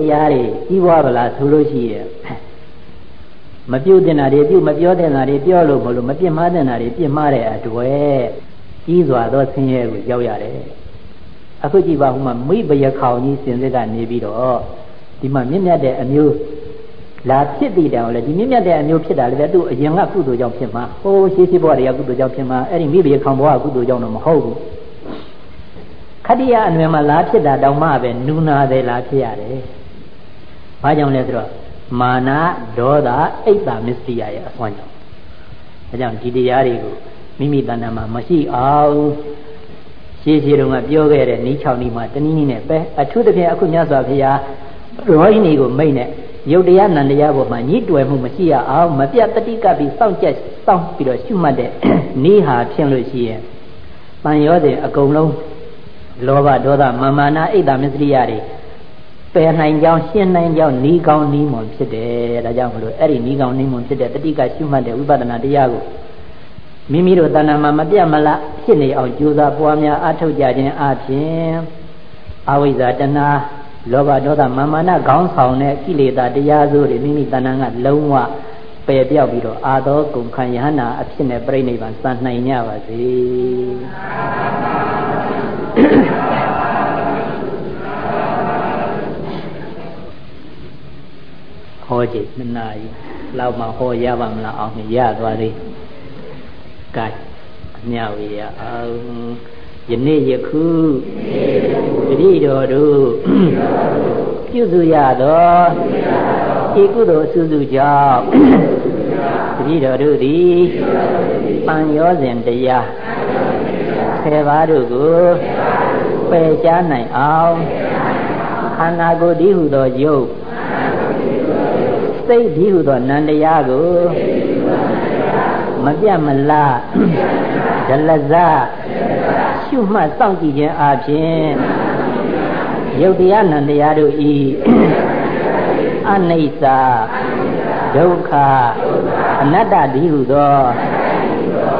တရားတွေကြီးပွားဗလားဆိုလို့ရှိရဲ့မပြုတ်တင်တာတွေပြုတ်မပြောတင်တာတွေပြောလို့မလို့မပြစ်မှားတင်တာတွေပြစ်မှားတဲ့အတွက်ကြီးစွာသောဆင်းရဲကိုရောက်ရတယ်အခုကြည့်ပါဦးမှာမိဘယခေါင်ကြီးစင်စစ်ကနေပြီးတော့ဒီမှာမြင့်မြတ်တဲ့အမျိုးလာဖြစ်တည်တယ်ဟောလေဒီမြင့်မြတ်တဲ့အမျိုးဖြစ်တာလည်းသူ့အရင်ကကုသိုလ်ကြောင့်ဖြစ်မှာဟိုးရှိရှိဘဝတွေကကုသိုလ်ကြောင့်ဖြစ်မှာအဲ့ဒီမိဘယခေါင်ဘဝကုသိုလ်ကြောင့်တော့မဟုတ်ဘူးခတ္တိယအနွယ်မှာလာဖြစ်တာတောင်မှပဲနူနာတယ်လာဖြစ်ရတယ် ဘာကြောင့်လဲဆိုတော့မာနဒေါသအိတ်တာမစ္စရိယရဲ့အစွမ်းကြောင့်ဒါကြောင့်ဒီတရားတွေကိုမိမိတဏ္ဍာမှာမရှိအောင်ရှေးရှေးတုန်းကပြောခဲ့တဲ့နီးချောင်းနီးမှာတနည်းနည်းနဲ့ပဲအထူးသဖြင့်အခုမြတ်စွာဘုရားရောဟိနီကိုမိတ်နဲ့ယုတ်တရားနန္တရားပေါ်မှာညှိတွယ်မှုမရှိရအောင်မပြတ်တတိကပြီးစောင့်ကြက်စောင့်ပြီးတော့ရှုမှတ်တဲ့နီးဟာဖြစ်လို့ရှိရင်တန်ရောစဉ်အကုန်လုံးလောဘဒေါသမာမာနာအိတ်တာမစ္စရိယတွေ ပယ်နိုင်ကြောင်းရှင်းနိုင်ကြောင်းဤကောင်းဤမွန်ဖြစ်တယ်ဒါကြောင့်မလို့အဲ့ဒီဤကောင်းဤမွန်ဖြစ်တဲ့တတိကရှုမှတ်တဲ့ဝိပဿနာတရားကိုမိမိတို့တဏ္ဍာမှာမပြတ်မလားဖြစ်နေအောင်ကြိုးစားပွားများအားထုတ်ကြခြင်းအပြင်အဝိဇ္ဇာတဏှာလောဘဒေါသမာမာနခေါင်းဆောင်တဲ့ကိလေသာတရားစိုးတွေမိမိတဏ္ဍာကလုံးဝပယ်ပြောက်ပြီးတော့အာသောကုန်ခံယဟနာအဖြစ်နဲ့ပြိဋိဘံစံနိုင်ကြပါစေ ဟောကြည့်နှစ်နာရီလောက်မှဟောရပါမလားအောင်ရသွားသေးကဲအမြဝေရအောင်ယနေ့ယခုတတိတော်တို့ပြုစုရသောဤကုသိုလ်အစုစုကြောင့်တတိတော်တို့သည်ပံရောစဉ်တရားဆယ်ပါးတို့ကိုပယ်ရှားနိုင်အောင်ခန္ဓာကိုယ်ဒီဟုသောယုတ် စိတ်ဒီဟုသောနန္တရားကိုမပြတ်မလားဒလဇရှုမှတ်စောင့်ကြည့်ခြင်းအပြင်ယုတ်တရားနံတရားတို့ဤအနိစ္စဒုက္ခအနတ္တဒီဟုသော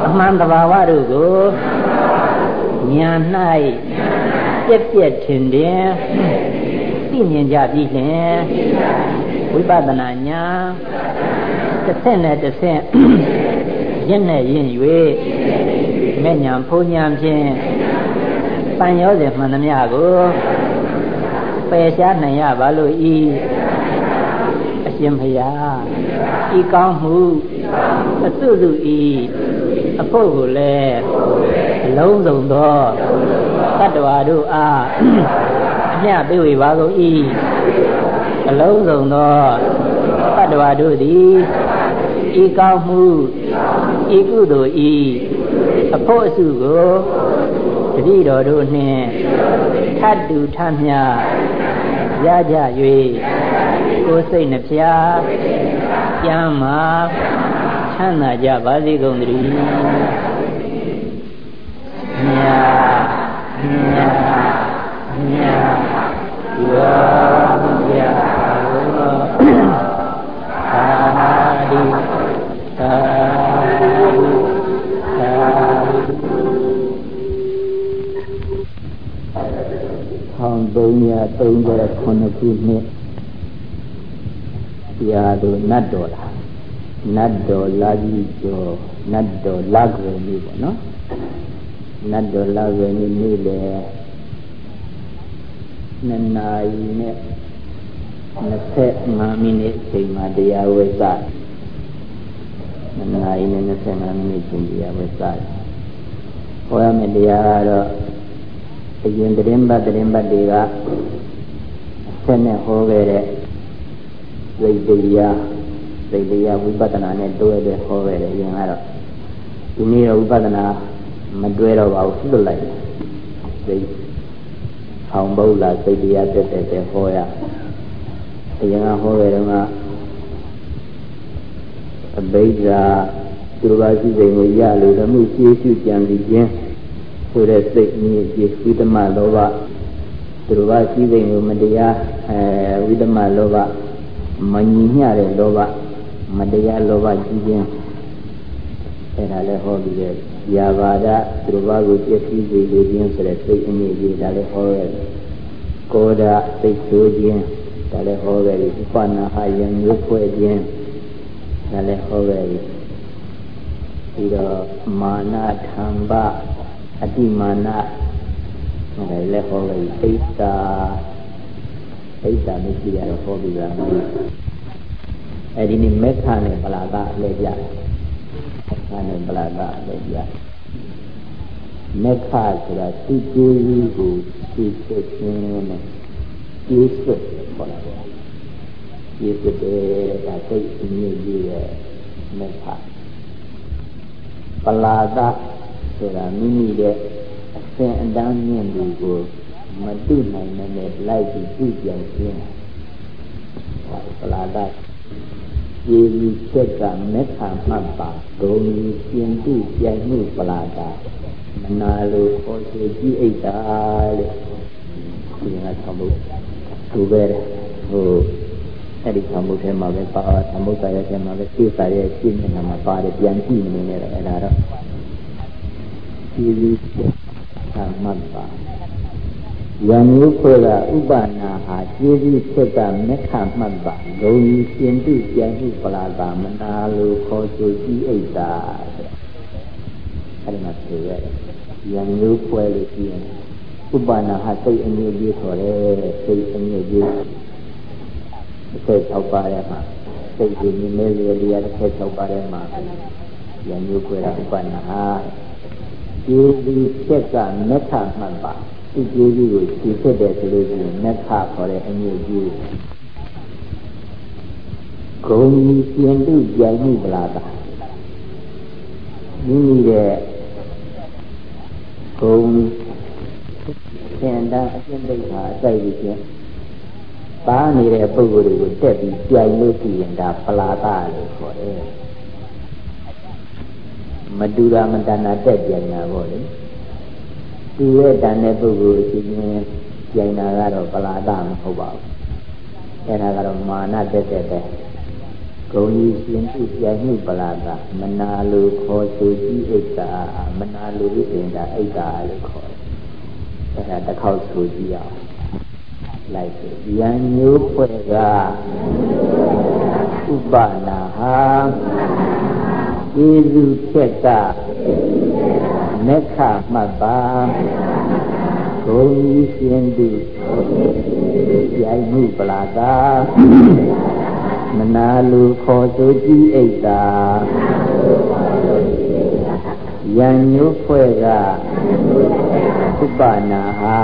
အမှန်တဘာဝတို့ကိုညာ၌ပြက်ပြက်ထင်တယ်သိမြင်ကြပြီလင် ဝိပဿနာညာတစ်ဆင့်နဲ့တစ်ဆင့်ရင့်နဲ့ရင့်၍မဲ့ညာဖုံညာဖြင့်ပန်ရောစဉ်မှန်သမျှကိုပယ်ရှားနိုင်ရပါလို့ဤအရှင်ဘုရားဤကောင်းမှုအစုစုဤအဖို့ကိုလည်းအလုံးစုံသောတတ္တဝါတို့အားအမျှပေးဝေပါကုန်ဤ အလုံးစုံသောတတ္တဝါတို့သည်ဤကောင်းမှုဤကုသိုလ်ဤအဖို့အစုကိုတတိတော်တို့နှင့်ထတ်တူထမြရကြ၍ကိုယ်စိတ်နှဖျားကျမ်းမာချမ်းသာကြပါစေကုန်သတည်း 1339ခုနှစ်ရာတို့နတ်တော်လားနတ်တော်လာကြီးကျော်နတ်တော်လာကွယ်လေးပေါ့နော်နတ်တော်လာကွယ်လေးနေ့လေနှစ်နာရီနဲ့25မိနစ်ချိန်မှာတရားဝဲစနှစ်နာရီနဲ့25မိနစ်ချိန်တရားဝဲစဟောရမယ့်တရားကတော့အရင်တရင်ပတ်တရင်ပတ်တွေက ဆက်နဲ့ဟောခဲ့တဲ့သိတရားသိတရားဝိပဿနာနဲ့တွဲတဲ့ဟောခဲ့တယ်အရင်ကတော့ဒီနေ့တော့ဝိပဿနာမတွဲတော့ပါဘူးလွတ်လိုက်သိအောင်ဘုလားသိတရားတက်တက်တဲ့ဟောရအရင်ကဟောခဲ့တော့ကအဘိဓါသူတော်ဘာရှိစိန်ကိုရလို့ဓမှုရှင်းရှုကြံပြီးခြင်းဆိုတဲ့စိတ်မြင့်ကြီးဝိသမလောဘသူတော်ဘာရှိစိန်ကိုမတရား အဲဝိသမလောဘမညီမျှတဲ့လောဘမတရားလောဘကြီးခြင်းအဲ့ဒါလည်းဟောပြီးတဲ့ယာဘာဒသူတော်ဘာကိုပြည့်စည်စေလိုခြင်းဆိုတဲ့စိတ်အမြင့်ကြီးဒါလည်းဟောရဲကောဒစိတ်ဆိုးခြင်းဒါလည်းဟောခဲ့ပြီဥပနာဟယံမျိုးဖွဲ့ခြင်းဒါလည်းဟောခဲ့ပြီပြီးတော့မာနထံပအတိမာနဒါလည်းဟောခဲ့ပြီဣဒ္ဓဣဒ္ဓမရှိရတော့ဟောပြီးသားမရှိအဲဒီနေ့မေခနဲ့ပလာကအလဲပြမေခနဲ့ပလာကအလဲပြမေခဆိုတာသူ့ကျေးဇူးကိုသိသိခြင်းနဲ့ကျေးဇူးခေါ်တာပေါ့ကျေးဇူးတဲ့ဒါသိအမြင့်ကြီးရဲ့မေခပလာဒဆိုတာမိမိရဲ့အစဉ်အတန်းမြင့်သူကို မတုနိုင်နဲ့လိုက်ပြီးပြုပြောင်းခြင်းပလာဒယေဒီချက်ကမေခမှတ်ပါဂုံကြီးရှင်တိပြိုင်မှုပလာဒမနာလိုခေါ်ဆိုကြည့်အိတ်တာတဲ့ဒီငါဆောင်ဖို့သူပဲဟိုအဲ့ဒီဆောင်ဖို့ထဲမှာပဲပါသမုဒ္ဒရာထဲမှာပဲသိစာရဲ့ရှင်းနေတာမှာပါတယ်ပြန်ကြည့်နေတယ်အဲ့ဒါတော့ဒီလိုသာမှတ်ပါ ယံမျိုးခွဲကဥပနာဟာကျေးဇူးဆက်ကမက္ခမှတ်ပါဂုံကြီးရှင်တိပြန်မှုပလာတာမနာလိုခေါ်ဆိုကြည့်အိတ်တာအဲ့ဒီမှာဆိုရတယ်ယံမျိုးခွဲလို့ကြည့်ရင်ဥပနာဟာစိတ်အငြိကြီးခေါ်တယ်စိတ်အငြိကြီးစိတ်၆ပါးရဲ့မှာစိတ်ကြီးမြဲမြဲလေးရတဲ့၆ပါးရဲ့မှာယံမျိုးခွဲတာဥပနာဟာကျေးဇူးဆက်ကမက္ခမှတ်ပါ ဒီကျေးဇူးကိုသိဖြစ်တယ်ဆိုလို့ရှိရင်မက္ခခေါ်တဲ့အငြိကြီးဂုံကြီးပြင်တုကြိုင်မှုပလာတာမိမိရဲ့ဂုံစင်တာအရှင်းဒိဋ္ဌာအစိုက်ပြီးချင်းပါနေတဲ့ပုဂ္ဂိုလ်တွေကိုတက်ပြီးကြိုင်လို့ရှိရင်ဒါပလာတာလို့ခေါ်တယ်မတူတာမတဏတက်ကြင်တာပေါ့လေ သူရဲ့တန်တဲ့ပုဂ္ဂိုလ်ရှိရင်ကြင်တာကတော့ပလာတာမဟုတ်ပါဘူးအဲ့ဒါကတော့မာနတက်တဲ့တဲ့ဂုံကြီးရှင်သူပြိုင်မှုပလာတာမနာလိုခေါ်ဆိုကြည့်ဣဒ္ဓမနာလိုဣဒ္ဓဣဒ္ဓလို့ခေါ်တယ်အဲ့ဒါတစ်ခေါက်ဆိုကြည့်အောင်လိုက်ဆိုယံမျိုးဖွဲ့ကဥပနာဟာကျေးဇူးဖြက်က မေခမှတ်ပါဂုံကြီးရှင်သူပြိုင်မှုပလာတာမနာလူခေါ်ဆိုကြည့်အိတ်တာယံညိုးဖွဲ့ကဥပနာဟာ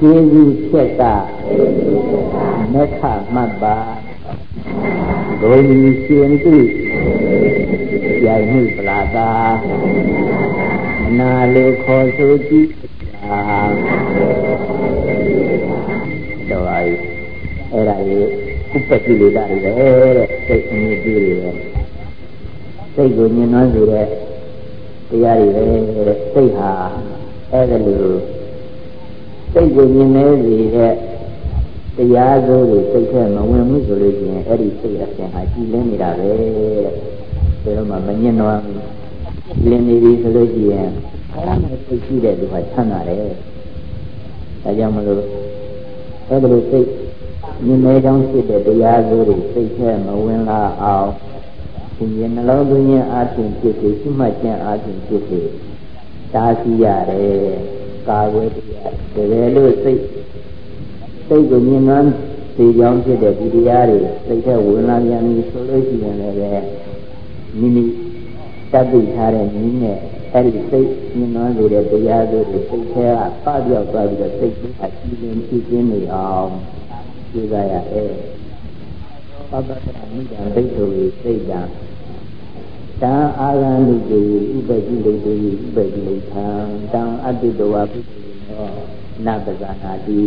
ကျေးဇူးဖြက်ကမေခမှတ်ပါဂုံကြီးရှင်သူ ပြိုင်မှုပလာတာမနာလူခေါ်ဆိုကြည့်တာတော့အဲ့ဒါလေးဥပ္ပတိလေတာတွေပဲတဲ့စိတ်အမြင့်ကြီးတွေပဲစိတ်ကိုညှဉ်းနှွမ်းစေတဲ့တရားတွေပဲတဲ့စိတ်ဟာအဲ့ဒါလိုစိတ်ကိုညှဉ်းနှဲစေတဲ့တရားစိုးတွေစိတ်ထဲမဝင်ဘူးဆိုလို့ရှိရင်အဲ့ဒီစိတ်အစဉ်ဟာကြည်လင်းနေတာပဲတဲ့ ဒါတော့မှမညှဉ်းနှွမ်းလင်းနေပြီဆိုလို့ရှိရင်ခရမ်းနဲ့စိတ်ရှိတဲ့လူကချမ်းသာတယ်ဒါကြောင့်မလို့အဲ့ဒါလိုစိတ်မြင်မဲကြောင်းဖြစ်တဲ့တရားစိုးတွေစိတ်ထဲမဝင်လာအောင်ရှင်ရင်နှလုံးသွင်းခြင်းအပြင်ဖြစ်စေရှိမှတ်ခြင်းအပြင်ဖြစ်စေတားဆီးရတယ်ကာဝေတရားတကယ်လို့စိတ်စိတ်ကိုမြင်မှန်းသိကြောင်းဖြစ်တဲ့ဒီတရားတွေစိတ်ထဲဝင်လာပြန်ပြီဆိုလို့ရှိရင်လည်း မိမိတတ်သိထားတဲ့နည်းနဲ့အဲ့ဒီစိတ်မြင်မှန်းစေတဲ့တရားတွေစိတ်ထဲကပပြောက်သွားပြီးတော့စိတ်ကြီးအကြည့်ရင်ဖြစ်ခြင်းနေအောင်ကြည့်ကြရအဲပပ္ပတ္တမိတ္တဒိဋ္ဌိစိတ်တံတံအာရဏုတေဥပတိလေတေဥပတိလေသံတံအတ္တိတဝပုတ္တိနောနပဇာနာတိ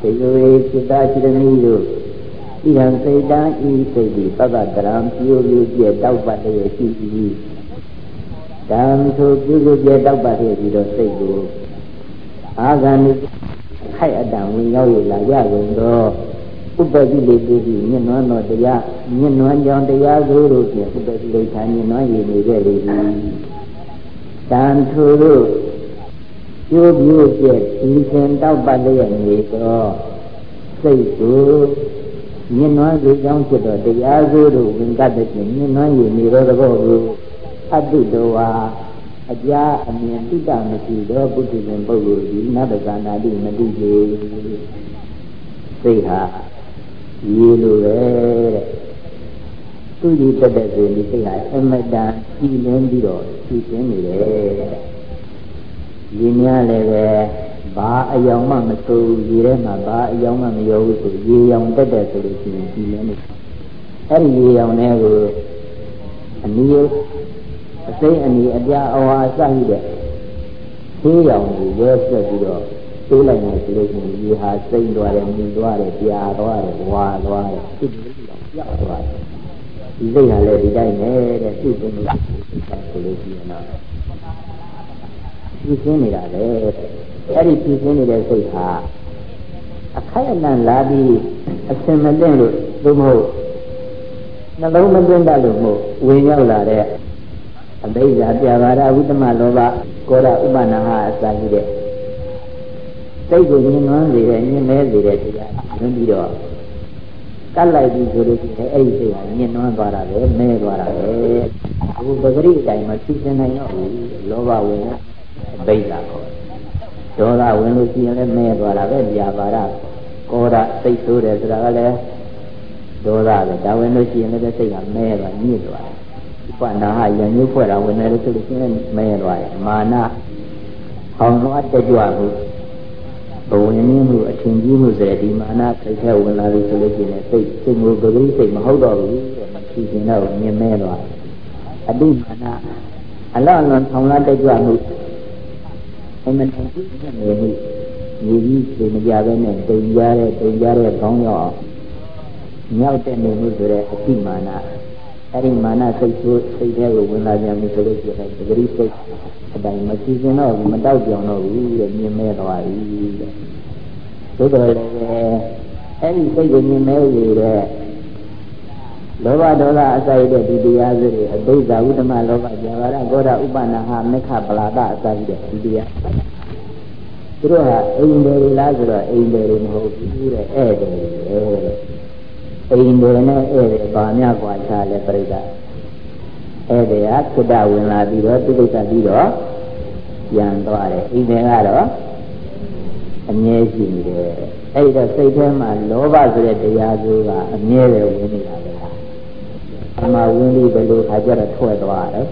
သေယောေစိတ္တရှိရမိတို့ ဣဟံစိတ်တံဤစိတ်ဒီပပ္ပတရံပြိုပြိုပြတောက်ပတ်ရဲ့ရှိသည်တံဆိုပြိုပြိုပြတောက်ပတ်ရဲ့ပြီးတော့စိတ်ကိုအာဂန္တိခိုက်အတံဝင်ရောက်ရလာရကုန်တော့ဥပ္ပတိလေးတိတိမြင့်နွမ်းသောတရားမြင့်နွမ်းကြောင်းတရားဆိုလို့ဖြင့်ဥပ္ပတိလေးဌာမြင့်နွမ်းရည်နေခဲ့လေသည်တန်ထိုတို့ကျိုးပြည့်ကျက်ဒီစဉ်တောက်ပတ်လျက်နေတော့စိတ်ကို မြင်နွမ်းစေကြောင်းဖြစ်တော့တရားစိုးတို့ဝင်ကပ်တဲ့မြင်နွမ်းရည်နေတော့ဘောကိုအတုတော်ဟာအကြာအမြင်တိတမရှိတော့ပုထုဇဉ်ပုဂ္ဂိုလ်ဒီနတ္တကနာတိမတိလေစိတ်ဟာရေလိုပဲတဲ့သူကြီးတက်တဲ့ဆိုရင်ဒီစိတ်ဟာအမတန်ကြည်လင်းပြီးတော့ကြည်ရှင်းနေတယ် ရေများလည်းပဲဘာအယောင်မှမစိုးရေထဲမှာဘာအယောင်မှမရောဘူးဆိုရေရောင်တက်တဲ့ဆိုလို့ရှိရင်ကြည်လင်းနေအဲ့ဒီရေရောင်ထဲကိုအနည်းအစိမ့်အနီအပြအဝါစရှိတဲ့သေးရောင်ကိုရဲဆက်ပြီးတော့သိလိုက်နေဆိုလို့ရှိရင်ဒီဟာစိမ့်သွားတယ်မြည်သွားတယ်ပြာသွားတယ်ဝါသွားတယ်ဖြစ်ပြီးတော့ပြောက်သွားတယ်ဒီစိတ်ဟာလည်းဒီတိုင်းပဲတဲ့သူ့ကိုယ်ကိုဆိုလို့ရှိရင်တော့ ဖြည့်ရှင်းနေတာလေအဲ့ဒီဖြည့်ရှင်းနေတဲ့စိတ်ဟာအခိုက်အတန့်လာပြီးအစင်မသိလို့သို့မဟုတ်နှလုံးမသွင်းတတ်လို့မဟုတ်ဝင်ရောက်လာတဲ့အဘိဓါပြဘာရဝိတ္တမလောဘကောရဥပနာဟအစာရှိတဲ့စိတ်ကိုညှင်းနှွမ်းစေတဲ့ညှင်းမဲစေတဲ့တရားဝင်ပြီးတော့ကတ်လိုက်ပြီးဆိုလို့ရှိရင်အဲ့ဒီစိတ်ဟာညှင်းနှွမ်းသွားတာပဲမဲသွားတာပဲအခုပဂရိအတိုင်းမှာဖြည့်စင်နိုင်တော့ဘူးလောဘဝင်အ ဘိဓါခေါ်ဒေါသဝင်လို့ရှိရင်လည်းမဲသွားတာပဲပြဘာရကောရစိတ်ဆိုးတယ်ဆိုတာကလည်းဒေါသပဲဒါဝင်လို့ရှိရင်လည်းစိတ်ကမဲသွားညှိသွားတယ်ပဏာဟယညုဖွဲ့တာဝင်တယ်လို့ဆိုလို့ရှိရင်မဲသွားတယ်မာနအောင်တော့တက်ကြွမှုဘဝင်ရင်းမှုအထင်ကြီးမှုဆိုတဲ့ဒီမာနစိတ်ထဲဝင်လာပြီဆိုလို့ရှိရင်စိတ်စိတ်မျိုးပဂရိစိတ်မဟုတ်တော့ဘူးတဲ့မဖြစ်ရင်တော့မြင်မဲသွားတယ်အတိမာနအလောအလွန်ထောင်လာတက်ကြွမှု အမှန်တန်ကြည့်နေမှုညီကြီးစိတ်မကြဘဲနဲ့တိမ်ကြတဲ့တိမ်ကြတဲ့ခေါင်းရောက်မြောက်တဲ့နေမှုဆိုတဲ့အတိမာနအဲ့ဒီမာနစိတ်ဆိုးစိတ်ထဲကိုဝင်လာပြန်ပြီဆိုလို့ရှိရင်ပဂရိစိတ်အတိုင်းမကြည့်ကျင်တော့ဘူးမတောက်ပြောင်တော့ဘူးတဲ့မြင်မဲသွားပြီတဲ့သို့တော်လည်းအဲ့ဒီစိတ်ကိုမြင်မဲရတဲ့ လောဘဒေါသအစာရတဲ့ဒီတရားစုတွေအဘိဓါဥဒ္ဓမလောဘဇာဝရဂောဒဥပနာဟမေခပလာဒအစာရတဲ့ဒီတရားသူတို့ဟာအိမ်တယ်လားဆိုတော့အိမ်တယ်မဟုတ်ဘူးတဲ့ဧည့်တယ်အိမ်တွေနဲ့ဧည့်သည်ဘာများกว่าခြားလဲပြိဿဧည့်သည်ကကုတ္တဝင်လာပြီးတော့သူကိစ္စပြီးတော့ပြန်သွားတယ်အိမ်တွေကတော့အမြဲရှိနေတယ်အဲ့ဒီတော့စိတ်ထဲမှာလောဘဆိုတဲ့တရားစိုးကအမြဲတည်းဝင်နေတာပဲ အမှဝင်ပြီးဘယ်လိုခါကျတော့ထွက်သွားတယ်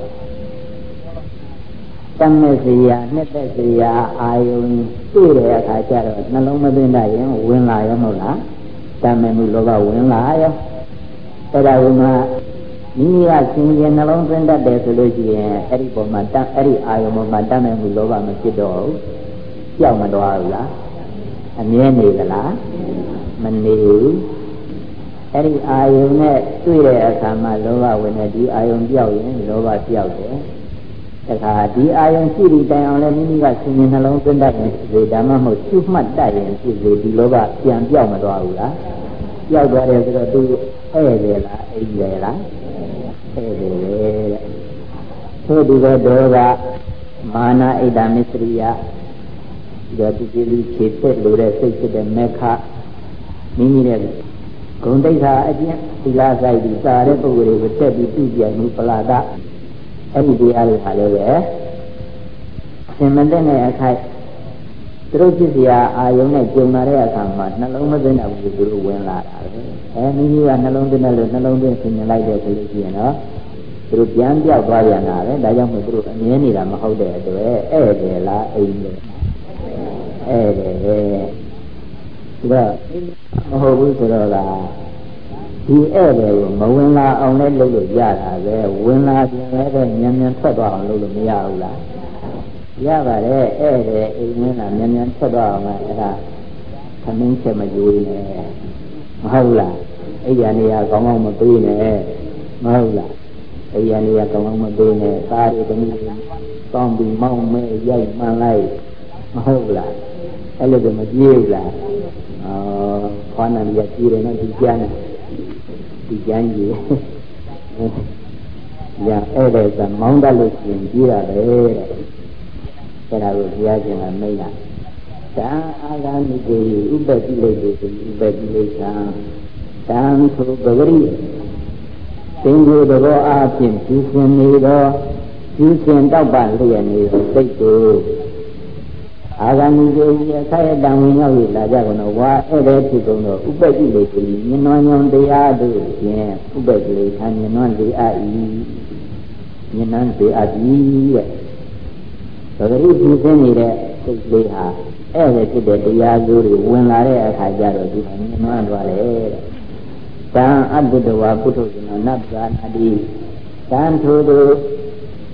တမ်းမဲ့စီယာနှစ်သက်စီယာအာယုံတွေ့တဲ့အခါကျတော့နှလုံးမသွင်းတတ်ရင်ဝင်လာရမဟုတ်လားတမ်းမဲ့မှုလောဘဝင်လာရောအဲ့ဒါကမှမိမိကရှင်ရှင်နှလုံးသွင်းတတ်တယ်ဆိုလို့ရှိရင်အဲ့ဒီပုံမှာတမ်းအဲ့ဒီအာယုံပေါ်မှာတမ်းမဲ့မှုလောဘမဖြစ်တော့ဘူးကြောက်မတော်ဘူးလားအမြဲနေသလားမနေဘူး အဲ့ဒီအာယုံနဲ့တွေ့တဲ့အခါမှာလောဘဝင်တဲ့ဒီအာယုံပြောက်ရင်လောဘပြောက်တယ်တခါဒီအာယုံရှိပြီးတိုင်အောင်လည်းမိမိကရှင်ရှင်နှလုံးသွင်းတတ်ရင်ဒီဓမ္မမဟုတ်ရှုမှတ်တတ်ရင်ဖြစ်လေဒီလောဘပြန်ပြောက်မသွားဘူးလားပြောက်သွားတယ်ဆိုတော့သူဧည့်တယ်လားအိမ်တယ်လားဧည့်တယ်တဲ့သို့ဒီကဒေါသမာနဣဒ္ဓမစ္စရိယဒီတော့ဒီကြည့်ခြေသက်လို့တဲ့စိတ်ဖြစ်တဲ့မေခမိမိရဲ့ ဂုံတိတ်္ခာအကျင့်သီလဆိုင်ပြီးစာတဲ့ပုဂ္ဂိုလ်တွေကိုတက်ပြီးပြုပြမှုပလာဒအဲ့ဒီတရားတွေဟာလည်းပဲသင်မတဲ့နဲ့အခိုက်သူတို့ဖြစ်เสียအာယုံနဲ့ကြုံလာတဲ့အခါမှာနှလုံးမသွင်းတဲ့ဘူးသူတို့ဝင်လာတာပဲအဲမိမိကနှလုံးသွင်းတယ်လို့နှလုံးသွင်းဆင်ញလိုက်တဲ့ဆိုလို့ရှိရင်တော့သူတို့ပြန်ပြောက်သွားပြန်တာပဲဒါကြောင့်မို့သူတို့အမြင်နေတာမဟုတ်တဲ့အတွက်ဧည့်တယ်လားအိမ်တယ်ဧည့်တယ်ပဲ ဒါမဟုတ်ဘူးဆိုတော့လားဒီဧည့်တယ်ကိုမဝင်လာအောင်လည်းလုပ်လို့ရတာပဲဝင်လာပြန်လည်းပဲမြန်မြန်ထွက်သွားအောင်လုပ်လို့မရဘူးလားရပါတယ်ဧည့်တယ်အိမ်ဝင်လာမြန်မြန်ထွက်သွားအောင်အဲ့ဒါသမင်းချက်မကြွေးနဲ့မဟုတ်လားအဲ့ဒီနေရာကောင်းကောင်းမပေးနဲ့မဟုတ်လားအဲ့ဒီနေရာကောင်းကောင်းမပေးနဲ့သားတွေတမီးကောင်းပြီးမောင်းမဲရိုက်မှန်လိုက်မဟုတ်လား အဲ့လိုတော့မပြေးဘူးလားအော်ခေါင်းနာရကြီးတယ်နော်ဒီကျမ်းဒီကျမ်းကြီးရအဲ့ဒါကမောင်းတတ်လို့ရှင်ကြီးတာပဲတဲ့အဲ့ဒါကိုဘုရားရှင်ကမိတ်တာတံအာဂမိတေဥပတိလိတေဥပတိလိသံတံသုပဂရိသင်္ကိုသဘောအားဖြင့်ပြုရှင်နေသောပြုရှင်တောက်ပလျက်နေသောစိတ်ကို အာဂမိတေယခယတံဝင်ရောက်၍လာကြကုန်သောဝါဧည့်သည်ဖြစ်ကုန်သောဥပတိလိတေမြင်နွမ်းညွန်တရားတို့ဖြင့်ဥပတိလိခံမြင်နွမ်းလေအပ်၏မြင်နွမ်းလေအပ်၏တဲ့သတိပြုရှင်နေတဲ့စိတ်လေးဟာအဲ့ဒါဖြစ်တဲ့တရားစုတွေဝင်လာတဲ့အခါကျတော့ဒီမှာမြင်မှန်းသွားတယ်တဲ့။တံအတ္တဝါပုထုဇဏနတ်ဇာနာတိတံထိုသူ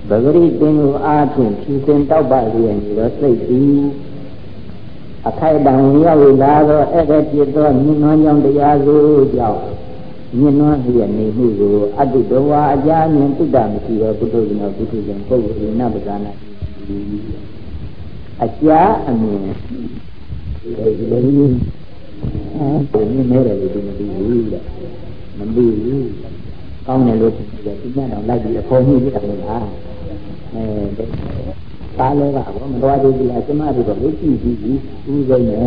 ပဂရိပင်ကိုအားဖြင့်ဖြူစင်တောက်ပလျက်နေတော့စိတ်ပြီးအခိုက်တံရောက်လာတော့အဲ့ဒါဖြစ်သောမြင်နှောင်းကြောင့်တရားစုကြောင့်မြင်နှောင်းလျက်နေမှုကိုအတ္တဝါအကြမြင်တုတ္တမရှိသောပုထုဇဏပုထုဇဉ်ပုဂ္ဂိုလ်နတ်ဇာနာတိအကြာအမြင်ဒီလိုမျိုးအဲဒီမြင်နေတယ်လို့ဒီမသိဘူးတဲ့မသိဘူးကောင်းတယ်လို့ထင်တယ်ဒီညတော့လိုက်ပြီးအဖို့ကြီးပြတယ်လား အဲပါလဲကဘောမတော်သေးဘူးလားကျမတို့တော့လို့ကြည့်ကြည့်ပြီးဦးစိမ့်နေ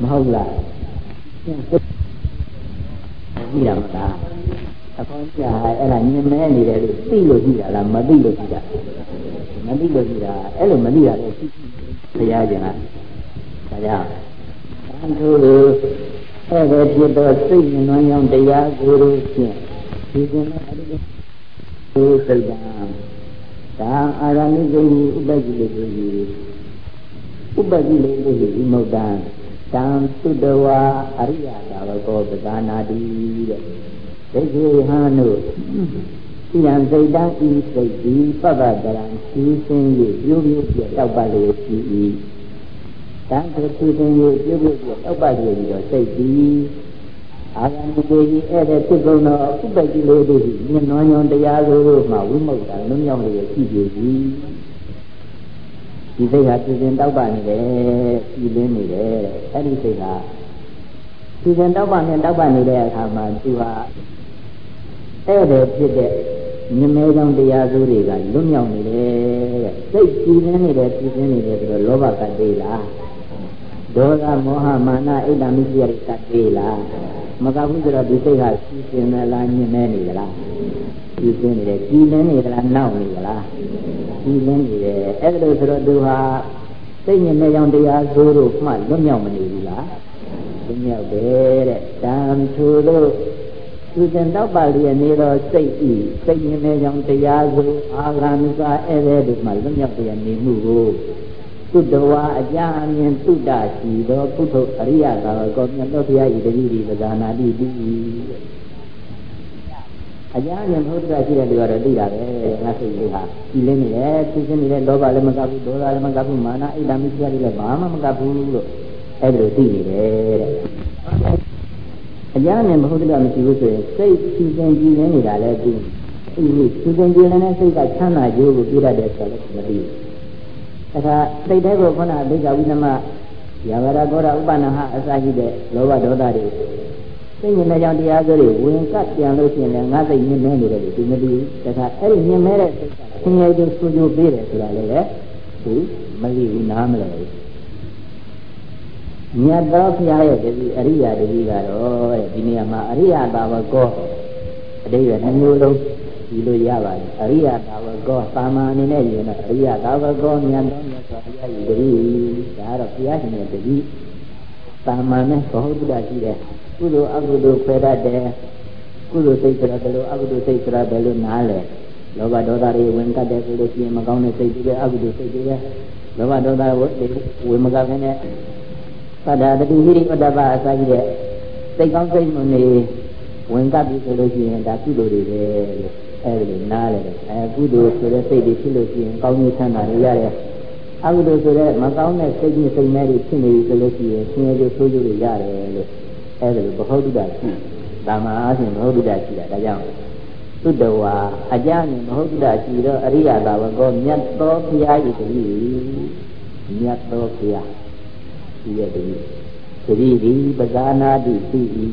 မဟုတ်လားကြည့်ရမလားအဖေကြာအဲ့ဒါမြင်မဲနေတယ်လို့သိလို့ကြည့်တာလားမသိလို့ကြည့်တာမသိလို့ကြည့်တာအဲ့လိုမသိရတဲ့ဘုရားကျင်ကဒါကြောင့်သံသူတို့အဲ့ဒါဖြစ်တော့စိတ်ဉာဏ်ကြောင့်တရားကိုယ်တို့ဖြင့်ဒီကုန်းအဲ့ဒီကိုစိတ်က ဒါအာရမိဂိဥပတိလေကိုဥပတိလေကိုဥမုဒ္ဒံတံသုတဝါအရိယသာဝကောပဇာနာတိတဲ့ဒိဋ္ဌိဟံတို့ဣရံစိတ်တံဤစိတ်ဒီပပ္ပတရံရှင်းရှင်း၍ပြုပြုပြတောက်ပါလေရှိ၏တံသူသူတင်၍ပြုပြုပြတောက်ပါလေပြီးတော့စိတ်ဒီ အာဂန္တိကြီးအဲ့တဲ့ဖြစ်ကုန်သောဥပ္ပတိလေးတို့မြင်နှောညွန်တရားတို့မှဝိမု ക്ത လွံ့မြောက်လျက်ရှိပြီဒီစိတ်ဟာသူတင်တောက်ပါနေတယ်ပြည်လင်းနေတယ်အဲ့ဒီစိတ်ဟာသူတင်တောက်ပါနဲ့တောက်ပါနေတဲ့အခါမှာသူဟာအဲ့ဒါဖြစ်တဲ့မြင်မဲကြောင့်တရားစုတွေကလွတ်မြောက်နေတယ်တဲ့စိတ်ကြည်နေတယ်ကြည်နေတယ်ဆိုတော့လောဘကသေးလားဒေါသမောဟမာနအိတ်တမိစိယကသေးလား မကဘူးဆိုတော့ဒီစိတ်ဟာကြည်နေလားမြင်မဲနေလားကြည်နေတယ်ကြည်နေနေလားနောက်နေလားကြည်နေနေတယ်အဲ့ဒါလို့ဆိုတော့သူဟာစိတ်မြင်မဲကြောင့်တရားစုတို့မှလွတ်မြောက်မနေဘူးလားလွတ်မြောက်တယ်တဲ့တံသူတို့သူကျင်တော့ပါလျက်နေတော့စိတ်ဤစိတ်မြင်တဲ့ကြောင့်တရားကိုအာဂန္ဓာဧည့်သည်တို့မှလွတ်မြောက်ပြနေမှုကို သုတဝါအကြအမြင်သုတရှိသောပုထုအရိယသာကောမြတ်တော်ဘုရားဤတတိဒီပဇာနာတိတိအကြအမြင်ဘုရားရှိတဲ့လူကတော့သိတာပဲငါစိတ်လေးဟာကြည်လင်းနေတယ်သိချင်းနေတဲ့လောဘလည်းမကဘူးဒေါသလည်းမကဘူးမာနအိတ်တမိစ္ဆာလည်းဘာမှမကဘူးလို့အဲ့ဒါလိုသိနေတယ်တဲ့အကြမ်းနဲ့မဟုတ်တကမရှိဘူးဆိုရင်စိတ်ဖြူစင်ကြည်နေနေတာလည်းသိအဲ့ဒီဖြူစင်ကြည်နေတဲ့စိတ်ကချမ်းသာကြိုးကိုပြတတ်တယ်ဆိုလည်းမသိဘူး။ ဒါကစိတ်တဲ့ကိုခုနအဘိဓဝိနမယာဝရကောရဥပနာဟအစရှိတဲ့လောဘဒေါသတွေစိတ်မြင်တဲ့ကြောင့်တရားစိုးတွေဝင်ကပ်ပြန်လို့ရှိရင်လည်းငါစိတ်မြင်နေနေတယ်လို့ဒီမသိဘူး။ဒါကအဲ့ဒီမြင်မဲ့တဲ့စိတ်ကဆင်းရဲခြင်းဆူကြိုးပေးတယ်ဆိုတာလည်းသူမသိဘူးနားမလည်ဘူး။မြတ်သောဘုရားရဲ့တပည့်အရိယာတပည့်ကတော့တဲ့ဒီနေရာမှာအရိယာတာဝကောအတိတ်ကနှမျိုးလုံး ဒီလိုရပါတယ်အရိယာတာဝကောသာမန်အနေနဲ့ယူရင်တော့အရိယာတာဝကောမြတ်သောမြတ်စွာဘုရားရဲ့တပည့်ဒါကတော့ဘုရားရှင်ရဲ့တပည့်သာမန်နဲ့ဘ ਹੁ တုဒ္ဒရှိတဲ့ကုသိုလ်အကုသိုလ်ဖယ်တတ်တယ်ကုသိုလ်စိတ်ဆိုတာဘယ်လိုအကုသိုလ်စိတ်ဆိုတာဘယ်လိုနားလဲလောဘဒေါသတွေဝင်ကတ်တယ်ဆိုလို့ရှိရင်မကောင်းတဲ့စိတ်တွေပဲအကုသိုလ်စိတ်တွေပဲလောဘဒေါသဝင်မကတ်တဲ့သတ္တတတိဟိရိပတ္တပအစာကြီးတဲ့စိတ်ကောင်းစိတ်မွန်နေဝင်ကပ်ပြီဆိုလို့ရှိရင်ဒါကုသိုလ်တွေပဲလို့ အဲဒီလိုနားလေအဲကုသိုလ်ဆိုတဲ့စိတ်တွေဖြစ်လို့ရှိရင်ကောင်းကျိုးချမ်းသာတွေရတယ်အကုသိုလ်ဆိုတဲ့မကောင်းတဲ့စိတ်ကြီးစိတ်မဲတွေဖြစ်နေပြီဆိုလို့ရှိရင်ဆင်းရဲကြိုးကျိုးတွေရတယ်လို့အဲဒါလိုဘဟုတ္တရှိဒါမှအားဖြင့်ဘဟုတ္တရှိတာဒါကြောင့်သုတဝါအကြမ်းဘဟုတ္တရှိတော့အရိယသာဝကောမြတ်သောဘုရားဤတည်းမြတ်သောဘုရားဤရဲ့တည်းသတိဒီပဇာနာတိသိဤ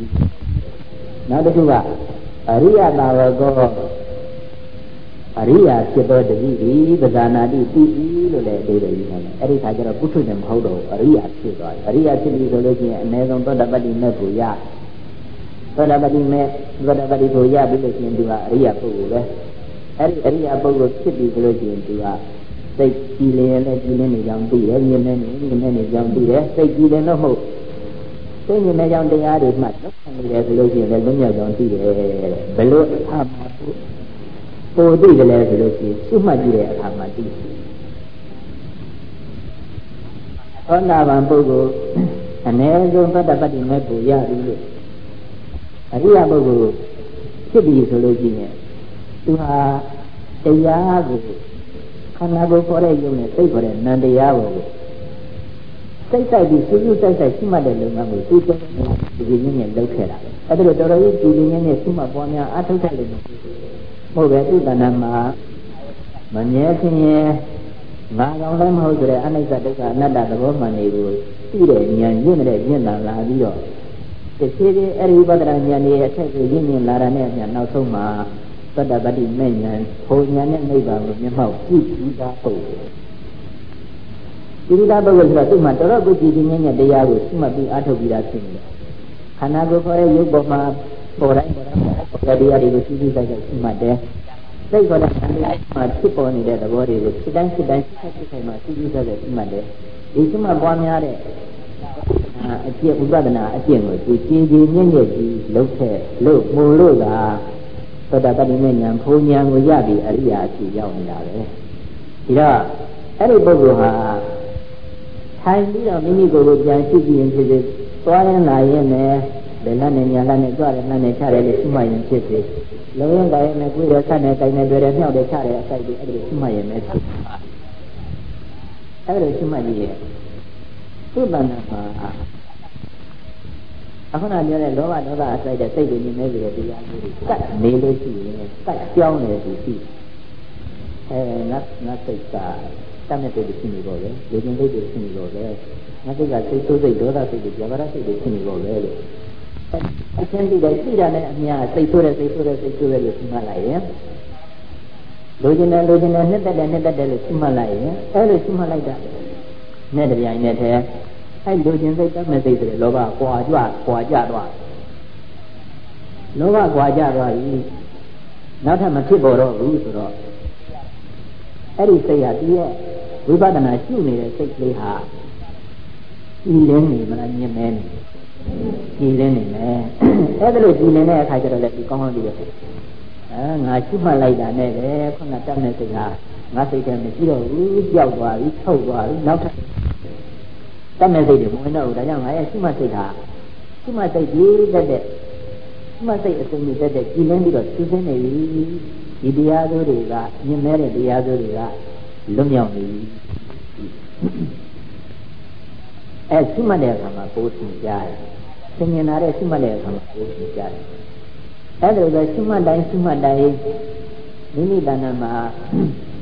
နောက်တစ်ခုကအရိယသာဝကော အရိယာဖြစ်သောတတိဤပဇာနာတိတိဤလို့လည်းအဓိပ္ပာယ်ယူထားတယ်အဲ့ဒီခါကျတော့ပုထုဇဉ်မဟုတ်တော့အရိယာဖြစ်သွားတယ်အရိယာဖြစ်ပြီဆိုလို့ရှိရင်အ ਨੇ ဆုံးသောတပတ္တိမဲ့ကိုရသောတပတ္တိမဲ့သောတပတ္တိကိုရပြီလို့ရှိရင်သူကအရိယာပုဂ္ဂိုလ်ပဲအဲ့ဒီအရိယာပုဂ္ဂိုလ်ဖြစ်ပြီဆိုလို့ရှိရင်သူကစိတ်ကြည်လင်လည်းကြည်လင်နေကြောင်းသိတယ်မြင်နေနေမြင်နေနေကြောင်းသိတယ်စိတ်ကြည်လင်တော့မဟုတ်သိမြင်နေကြောင်းတရားတွေမှတ်လုပ်နေတယ်ဆိုလို့ရှိရင်လည်းလုံးရောက်ကြောင်းသိတယ်ဘယ်လိုအခါမှာ ပိုသိတယ်လဲဆိုလို့ရှိရင်သူ့မှတ်ကြည့်တဲ့အခါမှာသိသောတာပန်ပုဂ္ဂိုလ်အ ਨੇ ဆုံးသတ္တပတ္တိမဲ့ကိုရပြီလို့အရိယပုဂ္ဂိုလ်ဖြစ်ပြီဆိုလို့ရှိရင်သူဟာတရားကိုခန္ဓာကိုယ်ခေါ်တဲ့ယုံနဲ့စိတ်ခေါ်တဲ့နံတရားကိုစိတ်ဆိုင်ပြီးစူးစူးဆိုင်ဆိုင်ရှိမှတ်တဲ့လုံငန်းကိုသူ့တော်ဒီဒီနည်းနဲ့လုပ်ခဲ့တာပဲအဲ့ဒါလိုတော်တော်ကြီးဒီဒီနည်းနဲ့ရှိမှတ်ပွားများအထုတ်တဲ့လုံငန်းမ ဟုတ်ပဲဥဒ္ဒနာမှာမမြဲခြင်းရဲ့ငါကောင်လည်းမဟုတ်ဆိုတဲ့အနိစ္စဒုက္ခအနတ္တသဘောမှန်တွေကိုသိတဲ့ဉာဏ်ရင့်တဲ့ရင့်တာလာပြီးတော့တဖြည်းဖြည်းအဲ့ဒီပဒရာဉာဏ်ရဲ့အထက်ကိုရင့်မြင့်လာတာနဲ့အမျှနောက်ဆုံးမှာသတ္တပတ္တိမဲ့ဉာဏ်ဘုံဉာဏ်နဲ့နိဗ္ဗာန်ကိုမျက်မှောက်ကြည့်ပြီးသားပုဂ္ဂိုလ်ဒီလိုသားပုဂ္ဂိုလ်ဆိုတော့သူ့မှာတော်တော်ကိုကြည်ကြည်ငြိမ်ငြိမ်တရားကိုရှိမှတ်ပြီးအားထုတ်ပြီးသားဖြစ်နေတယ်ခန္ဓာကိုယ်ခေါ်တဲ့ရုပ်ပေါ်မှာ ပေါ်တိုင်းပေါ်တိုင်းပေါ်တဲ့တရားတွေကိုရှိရှိဆိုင်ဆိုင်ရှိမှတ်တယ်စိတ်ခေါ်တဲ့ခန္ဓာမှာဖြစ်ပေါ်နေတဲ့သဘောတွေကိုစိတ်တိုင်းစိတ်တိုင်းစိတ်စိတ်ဆိုင်မှာရှိရှိဆိုင်ဆိုင်ရှိမှတ်တယ်ဒီရှိမှပွားများတဲ့အကျင့်ဥပဒနာအကျင့်ကိုသူကြည်ကြည်မြင့်မြင့်ကြီးလုပ်ခဲ့လို့မှုလို့ကသောတာပတိမေညာဘုံညာကိုရပြီးအရိယာအဖြစ်ရောက်နေတာပဲဒီတော့အဲ့ဒီပုဂ္ဂိုလ်ဟာထိုင်ပြီးတော့မိမိကိုယ်ကိုပြန်ရှိကြည့်ရင်ဖြစ်စေသွားရင်လာရင်လည်း ဘယ်နဲ့ညာလနဲ့ကြွတယ်နဲ့နဲ့ချတယ်လို့ရှိမှရင်ဖြစ်စေလုံးဝတိုင်းနဲ့ကိုယ်ရဆက်နဲ့တိုင်းနဲ့တွေ့တယ်မြောက်တယ်ချတယ်အစိုက်တွေအဲ့ဒီရှိမှရင်လည်းဖြစ်အဲ့ဒီရှိမှကြီးရဲ့သုတ္တနာမှာအခုနပြောတဲ့လောဘဒေါသအစိုက်တဲ့စိတ်တွေမြင်နေကြတဲ့တရားမျိုးတွေကတ်နေလို့ရှိရင်ကတ်ကြောင်းနေသူရှိအဲငါငါစိတ်ကတတ်မဲ့စိတ်တွေရှိနေတော့လေလူချင်းစိတ်တွေရှိနေတော့လေငါစိတ်ကစိတ်ဆိုးစိတ်ဒေါသစိတ်တွေဇာဝရစိတ်တွေရှိနေတော့လေလို့ အချင်းတိတယ်သိတာနဲ့အများစိတ်ဆိုးတဲ့စိတ်ဆိုးတဲ့စိတ်ဆိုးတဲ့လို့ရှိမှလိုက်ရင်လူချင်းနဲ့လူချင်းနဲ့နှစ်သက်တယ်နှစ်သက်တယ်လို့ရှိမှလိုက်ရင်အဲလိုရှိမှလိုက်တာနဲ့တပြိုင်နက်တည်းအဲ့လူချင်းစိတ်တတ်မဲ့စိတ်တွေလောဘကွာကြွကွာကြသွားလောဘကွာကြသွားပြီနောက်ထပ်မဖြစ်ပေါ်တော့ဘူးဆိုတော့အဲ့ဒီစိတ်ဟာဒီရဲ့ဝိပဿနာရှုနေတဲ့စိတ်ကလေးဟာကြည်လင်းနေမလားမြင်မဲနေ ကြည်လင်းနေမယ်အဲ့ဒါလို့ကြည်လင်းတဲ့အခါကျတော့လည်းဒီကောင်းကောင်းသိရတယ်အဲငါရှုမှတ်လိုက်တာနဲ့ပဲခုနတတ်မဲ့စိတ်ဟာငါစိတ်ထဲမရှိတော့ဘူးကြောက်သွားပြီထုတ်သွားပြီနောက်ထပ်တတ်မဲ့စိတ်တွေမဝင်တော့ဘူးဒါကြောင့်ငါရဲ့ရှုမှတ်စိတ်ဟာရှုမှတ်စိတ်ကြီးတတ်တဲ့ရှုမှတ်စိတ်အစဉ်ကြီးတတ်တဲ့ကြည်လင်းပြီးတော့ရှုစင်းနေပြီဒီတရားစိုးတွေကမြင်မဲတဲ့တရားစိုးတွေကလွတ်မြောက်နေပြီ အဲရှုမှတ်တဲ့အခါမှာပိုးသင်ကြားတယ်သင်မြင်လာတဲ့ရှုမှတ်တဲ့အခါမှာပိုးသင်ကြားတယ်အဲဒါလိုရှုမှတ်တိုင်းရှုမှတ်တိုင်းမိမိတဏ္ဍာမှာ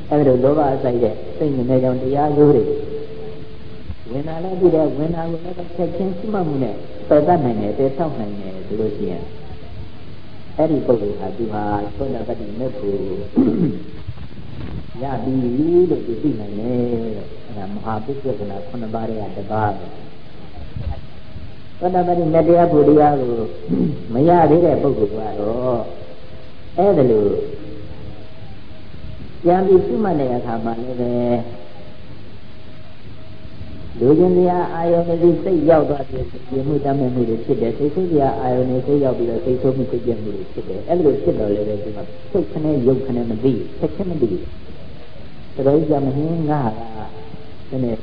အဲဒါလိုလောဘအစိုက်တဲ့စိတ်နဲ့ကြောင့်တရားစိုးတွေဝင်လာလည်းပြီးတော့ဝင်လာကိုလည်းဆက်ချင်းရှိမှမှုနဲ့ပယ်တတ်နိုင်တယ်ပယ်ဆောက်နိုင်တယ်ဆိုလို့ရှိရင်အဲ့ဒီပုဂ္ဂိုလ်ဟာသူဟာသောတာပတိမေဖို့ ရပြီလို့သူသိနိုင်တယ်တဲ့အဲ့ဒါမဟာပုဂ္ဂိုလ်ကခုနှစ်ပါးရဲ့တပါးပဲသောတာပတိမေတရားဘုရားကိုမရသေးတဲ့ပုဂ္ဂိုလ်ကတော့အဲ့ဒါလို့ပြန်ပြီးရှိမှတ်တဲ့အခါမှာလည်းပဲ လူချင်းတရားအာယုန်တွေစိတ်ရောက်သွားတဲ့ပြမှုတတ်မဲ့မှုတွေဖြစ်တယ်စိတ်ဆိုးတရားအာယုန်တွေစိတ်ရောက်ပြီးတော့စိတ်ဆိုးမှုစိတ်ပြမှုတွေဖြစ်တယ်အဲ့လိုဖြစ်တော့လည်းပဲဒီမှာစိတ်ခနဲ့ရုပ်ခနဲ့မသိဆက်ချက်မသိဘူးတော်ကြီးကြမဟင်းငါကနည်းနည်း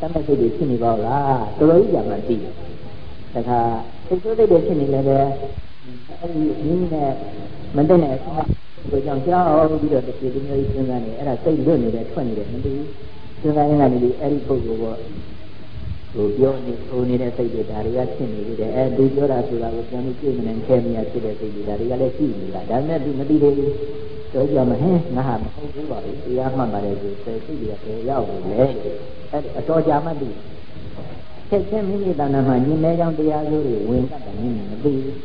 တတ်မဲ့စိတ်တွေဖြစ်နေပါလားတော်ကြီးကြမှသိတခါစိတ်ဆိုးစိတ်တွေဖြစ်နေလည်းပဲအဲ့ဒီနည်းနဲ့မတည့်တဲ့အချိန်ကိုကြောင့်ကြောက်ပြီးတော့တပြေးတည်းမျိုးစဉ်းစားနေအဲ့ဒါစိတ်လွတ်နေတယ်ထွက်နေတယ်မသိဘူး စဉ်းစားရင်းကနေဒီအဲ့ဒီပုဂ္ဂိုလ်ကဟိုပြောနေဟိုနေတဲ့စိတ်တွေဒါတွေကဖြစ်နေပြီတဲ့အဲသူပြောတာဆိုတာကိုပြန်ပြီးပြင်နေခဲမြာဖြစ်တဲ့စိတ်တွေဒါတွေကလည်းရှိနေတာဒါပေမဲ့သူမသိသေးဘူးဆိုကြမှာဟင်းငါဟာမဟုတ်ဘူးပါဘူးတရားမှတ်ပါတယ်ဆိုစိတ်စိတ်တွေကရောက်နေလေအဲ့အတော်ကြာမှသိချက်ချင်းမိမိတဏ္ဍာမှာညင်မဲကြောင်းတရားစိုးတွေဝင်တတ်တယ်နည်းမသိဘူး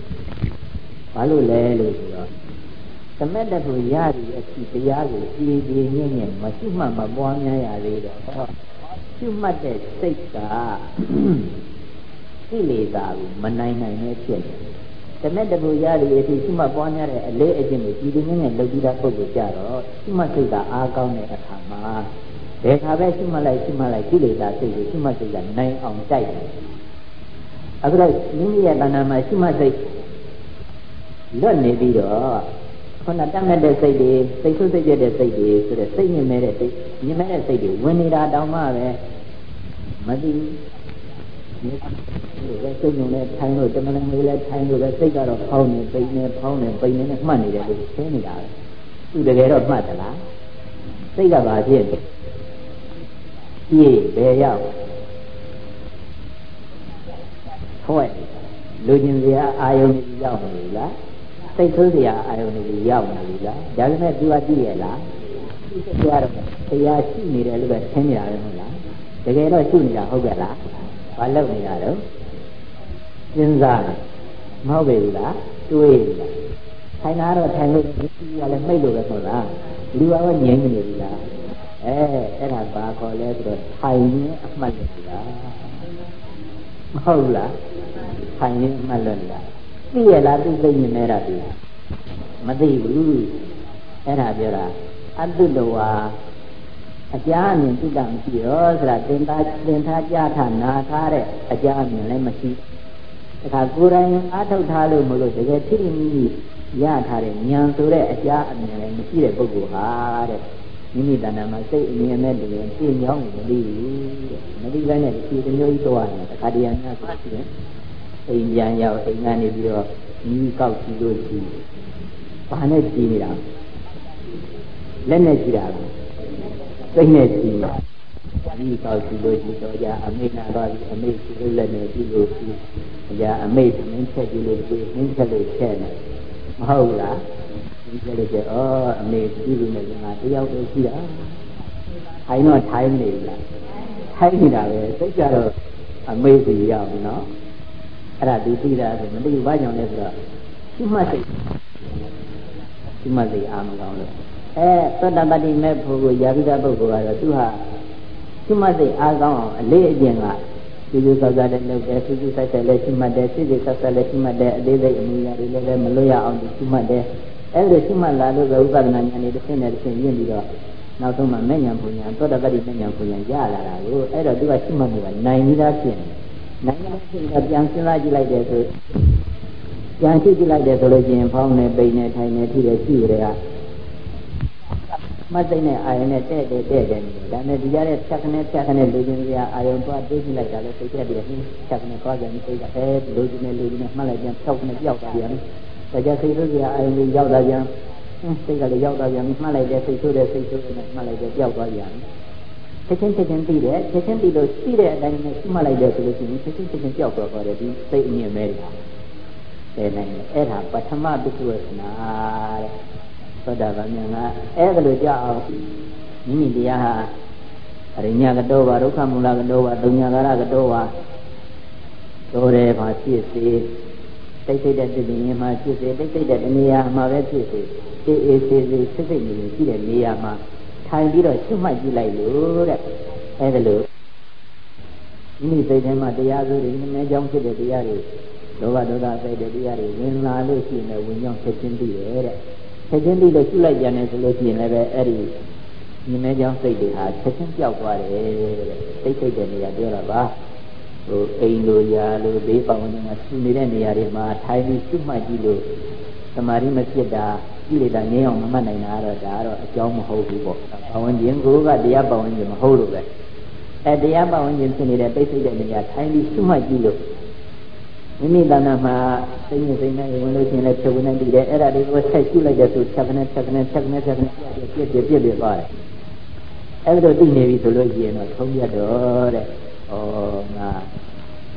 ဘာလို့လဲလို့ဆိုတော့ သမက်တခုရပြီးအစီတရားကိုကြည်ကြည်ငြင်းငြင်းမရှိမှမပွားများရသေးတော့ဟောရှုမှတ်တဲ့စိတ်ကကိလေသာကိုမနိုင်နိုင်နဲ့ဖြစ်တယ်။သမက်တခုရပြီးအစီရှုမှတ်ပွားများတဲ့အလေးအကျင့်ကိုကြည်ကြည်ငြင်းငြင်းလုပ်ပြီးသားပုဂ္ဂိုလ်ကြတော့ရှုမှတ်စိတ်ကအားကောင်းတဲ့အခါမှာဘယ်ခါပဲရှုမှတ်လိုက်ရှုမှတ်လိုက်ကိလေသာစိတ်ကိုရှုမှတ်စိတ်ကနိုင်အောင်တိုက်တယ်။အခုတော့မိမိရဲ့တဏ္ဍာမှာရှုမှတ်စိတ်လွတ်နေပြီးတော့ ခုနတတ်မဲ့တဲ့စိတ်တွေစိတ်ဆုစိတ်ပြတဲ့စိတ်တွေဆိုတဲ့စိတ်ညင်မဲ့တဲ့စိတ်ညင်မဲ့တဲ့စိတ်တွေဝင်နေတာတောင်မှပဲမသိဘူးဒီစိတ်ညင်နဲ့ထိုင်လို့တမန်လေးလည်းထိုင်လို့လည်းစိတ်ကတော့ဖောင်းနေပိန်နေဖောင်းနေပိန်နေနဲ့မှတ်နေတယ်လို့ရှင်းနေတာပဲသူတကယ်တော့မှတ်သလားစိတ်ကဘာဖြစ်လဲပြေးဘယ်ရောက်ဖွဲ့လူကျင်စရာအာယုန်ကြီးရောက်နေပြီလား စိတ်ဆိုးစရာအာယုန်တွေရောက်နေပြီလားဒါပေမဲ့ तू ကကြည့်ရလားဒီစိတ်ကတော့တရားရှိနေတယ်လို့ပဲထင်ကြရတယ်ဟုတ်လားတကယ်တော့ရှိနေတာဟုတ်ကဲ့လားဘာလုပ်နေတာတော့စဉ်းစားမဟုတ်ပြီလားတွေးလားထိုင်တာတော့ထိုင်လို့ဒီကလည်းမိတ်လို့ပဲဟုတ်လားလူကတော့ငြင်းနေပြီလားအဲအဲ့ဒါဘာခေါ်လဲဆိုတော့ထိုင်ရင်အမှတ်လို့လားမဟုတ်လားထိုင်ရင်အမှတ်လို့လား သိရလားသူသိနေနေတာပြီမသိဘူးအဲ့ဒါပြောတာအတုတဝါအကြအမြင်သိတာမရှိတော့ဆိုတာသင်္သာသင်္သာကြားထနာထားတဲ့အကြအမြင်လည်းမရှိတခါကိုယ်တိုင်အားထုတ်ထားလို့မလို့တကယ်ဖြစ်မိမိရထားတဲ့ဉာဏ်ဆိုတဲ့အကြအမြင်လည်းမရှိတဲ့ပုဂ္ဂိုလ်ဟာတဲ့မိမိတဏ္ဍာမှာစိတ်အမြင်နဲ့တည်းပြင်းကြောင်းမသိဘူးတဲ့မသိဘဲနဲ့ဒီတစ်မျိုးကြီးသွားနေတာတခါတည်းများဆိုရှိတယ် အိမ်ပြန်ရောက်အိမ်ကနေပြီးတော့ညီကောက်ကြည့်လို့ရှိဘာနဲ့ကြည့်နေတာလက်နဲ့ကြည့်တာလားစိတ်နဲ့ကြည့်တာညီကောက်ကြည့်လို့ရှိတော့ကြာအမိနာတော့အမိကြည့်လို့လက်နဲ့ကြည့်လို့ရှိကြာအမိသမင်းချက်ကြည့်လို့ရှိနှင်းချက်လို့ချက်နေမဟုတ်လားဒီကြလို့ကျဩအမေကြည့်လို့လည်းငါတယောက်ပဲရှိတာထိုင်တော့ထိုင်နေလားထိုင်နေတာပဲစိတ်ကြတော့အမေစီရောက်နော် အဲ့ဒါသူသိတာဆိုမသိဘူးဘာကြောင့်လဲဆိုတော့ရှိမှတ်စိတ်ရှိမှတ်စိတ်အာမကောင်းလို့အဲသောတပတ္တိမဲ့ဖို့ကိုယာပိကပုဂ္ဂိုလ်ကတော့သူဟာရှိမှတ်စိတ်အာကောင်းအောင်အလေးအကျင့်ကဒီလိုစောစားတဲ့လုပ်တယ်သူသူဆိုင်ဆိုင်လည်းရှိမှတ်တယ်စိတ်စိတ်ဆက်ဆက်လည်းရှိမှတ်တယ်အသေးစိတ်အမှုရာတွေလည်းမလွတ်ရအောင်ရှိမှတ်တယ်အဲ့လိုရှိမှတ်လာလို့ပဲဥပဒနာဉာဏ်တွေတစ်ဆင့်နဲ့တစ်ဆင့်ရင့်ပြီးတော့နောက်ဆုံးမှမဲ့ညာပူညာသောတပတ္တိမဲ့ညာပူညာရလာတာကိုအဲ့တော့သူကရှိမှတ်မှုကနိုင်ပြီးသားဖြစ်နေတယ် နိုင်ငံဖြစ်တာပြန်စဉ်းစားကြည့်လိုက်တယ်ဆိုပြန်ကြည့်ကြည့်လိုက်တယ်ဆိုလို့ရှိရင်ဖောင်းနေပိန်နေထိုင်နေထိတယ်ရှိကြတယ်ကမသိတဲ့အာယုန်နဲ့တဲ့တဲ့တဲ့တဲ့နေတယ်ဒါနဲ့ဒီရတဲ့ဖြတ်ခနဲ့ဖြတ်ခနဲ့လူချင်းစရာအာယုန်သွားတွေးကြည့်လိုက်တာလည်းသိတဲ့တည်းဟင်းဖြတ်ခနဲ့သွားကြရင်သိတာအဲလူချင်းနဲ့လူချင်းနဲ့မှတ်လိုက်ပြန်ဖြောက်နဲ့ပြောက်သွားပြန်ဒါကြစိတ်ဆိုးစရာအာယုန်ကြီးရောက်လာပြန်စိတ်ကလည်းရောက်သွားပြန်မှတ်လိုက်တဲ့စိတ်ဆိုးတဲ့စိတ်ဆိုးတဲ့မှတ်လိုက်တဲ့ပြောက်သွားပြန် ချက်ချင်းချက်ချင်းသိတယ်ချက်ချင်းသိလို့သိတဲ့အတိုင်းနဲ့ရှိမှလိုက်တယ်ဆိုလို့ရှိရင်ချက်ချင်းချက်ချင်းကြောက်သွားတယ်ဒီစိတ်အမြင်ပဲတဲ့နိုင်တယ်အဲ့ဒါပထမပိစုဝေနာတဲ့သောတာပန်မြတ်ကအဲ့ဒါလိုကြောက်အောင်မိမိတရားဟာအရိညာကတောပါဒုက္ခမူလကတောပါဒုညာကာရကတောပါတော်တယ်ပါဖြစ်စေတိတ်တိတ်တဲ့တည်ရင်မှာဖြစ်စေတိတ်တိတ်တဲ့နေရာမှာပဲဖြစ်စေအေးအေးဆေးဆေးစိတ်စိတ်နေရှိတဲ့နေရာမှာ ထိုင်ပြီးတော့ရှုမှတ်ကြည့်လိုက်လို့တဲ့အဲဒါလို့မိမိစိတ်ထဲမှာတရားစိုးတွေနည်းနည်းကြောင်းဖြစ်တဲ့တရားတွေလောဘဒေါသစိတ်တဲ့တရားတွေဝင်လာလို့ရှိရင်ဝင်ကြောင်းချက်ချင်းသိတယ်တဲ့ချက်ချင်းသိလို့ရှုလိုက်ကြတယ်ဆိုလို့ရှိရင်လည်းပဲအဲ့ဒီနည်းနည်းကြောင်းစိတ်တွေဟာချက်ချင်းပြောက်သွားတယ်တဲ့စိတ်စိတ်တဲ့နေရာပြောတာပါဟိုအိမ်လိုရာလိုဘေးပတ်ဝန်းကျင်မှာရှုနေတဲ့နေရာတွေမှာထိုင်ပြီးရှုမှတ်ကြည့်လို့သမာဓိမဖြစ်တာ ကြည့်လိုက်တာငြင်းအောင်မမှတ်နိုင်တာတော့ဒါကတော့အကြောင်းမဟုတ်ဘူးပေါ့။ဘာဝင်ခြင်းကိုကတရားပဝင်ခြင်းမဟုတ်လို့ပဲ။အဲတရားပဝင်ခြင်းဖြစ်နေတဲ့ပိစိတ်တဲ့နေရာထိုင်ပြီးရှုမှတ်ကြည့်လို့မိမိတဏ္ဍာမှာစိတ်နဲ့စိတ်နဲ့ဝင်လို့ရှိရင်လည်းဖြုတ်ဝင်နေတည်တယ်အဲ့ဒါတွေကိုဆက်ရှုလိုက်တဲ့ဆိုချက်ကနေချက်ကနေချက်ကနေချက်ကနေပြည့်ပြည့်ပြည့်ပြည့်သွားတယ်။အဲ့ဒါသိနေပြီဆိုလို့ရှိရင်တော့ထုံးရတော့တဲ့။ဩငါ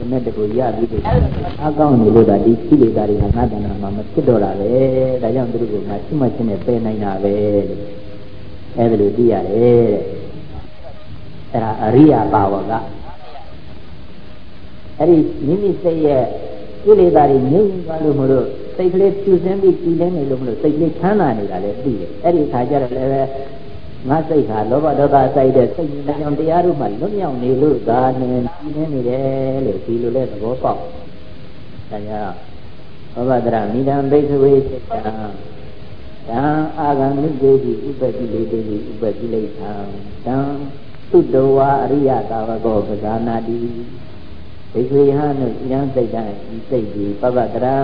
ဒီမဲ့တကူရပြီးတော့အကောင်းနေလို့ဒါဒီကိလေသာတွေကငါတဏ္ဍာမှာမဖြစ်တော့တာပဲဒါကြောင့်သူတို့ကငါရှိမှချင်းနဲ့ပယ်နိုင်တာပဲအဲဒါလိုသိရတယ်တဲ့အဲ့ဒါအရိယာပါဝကအဲ့ဒီမိမိစိတ်ရဲ့ကိလေသာတွေငြိမ့်သွားလို့မလို့စိစိတ်ကလေးဖြူစင်းပြီးကြည်လင်းနေလို့မလို့စိတ်ကလေးချမ်းသာနေတာလည်းသိတယ်အဲ့ဒီခါကျတော့လည်းပဲ ငါစိတ်ဟာလောဘဒေါသစိုက်တဲ့စိတ်ဉာဏ်တရားတို့မှလွတ်မြောက်နေလို့ဒါနဲ့ကြည်လင်းနေတယ်လို့ဒီလိုလဲသဘောပေါက်ဒါကြောင့်ဘောဘဒရမိဒံဘိက္ခဝေစိတ္တံတံအာဂံမိတေတိဥပ္ပတိလေတေတိဥပ္ပတိလိသံတံသုတဝါအရိယသာဝကောပဇာနာတိဒိဋ္ဌိဟံတို့ဉာဏ်စိတ်တိုင်းဤစိတ်ဒီပပတရံ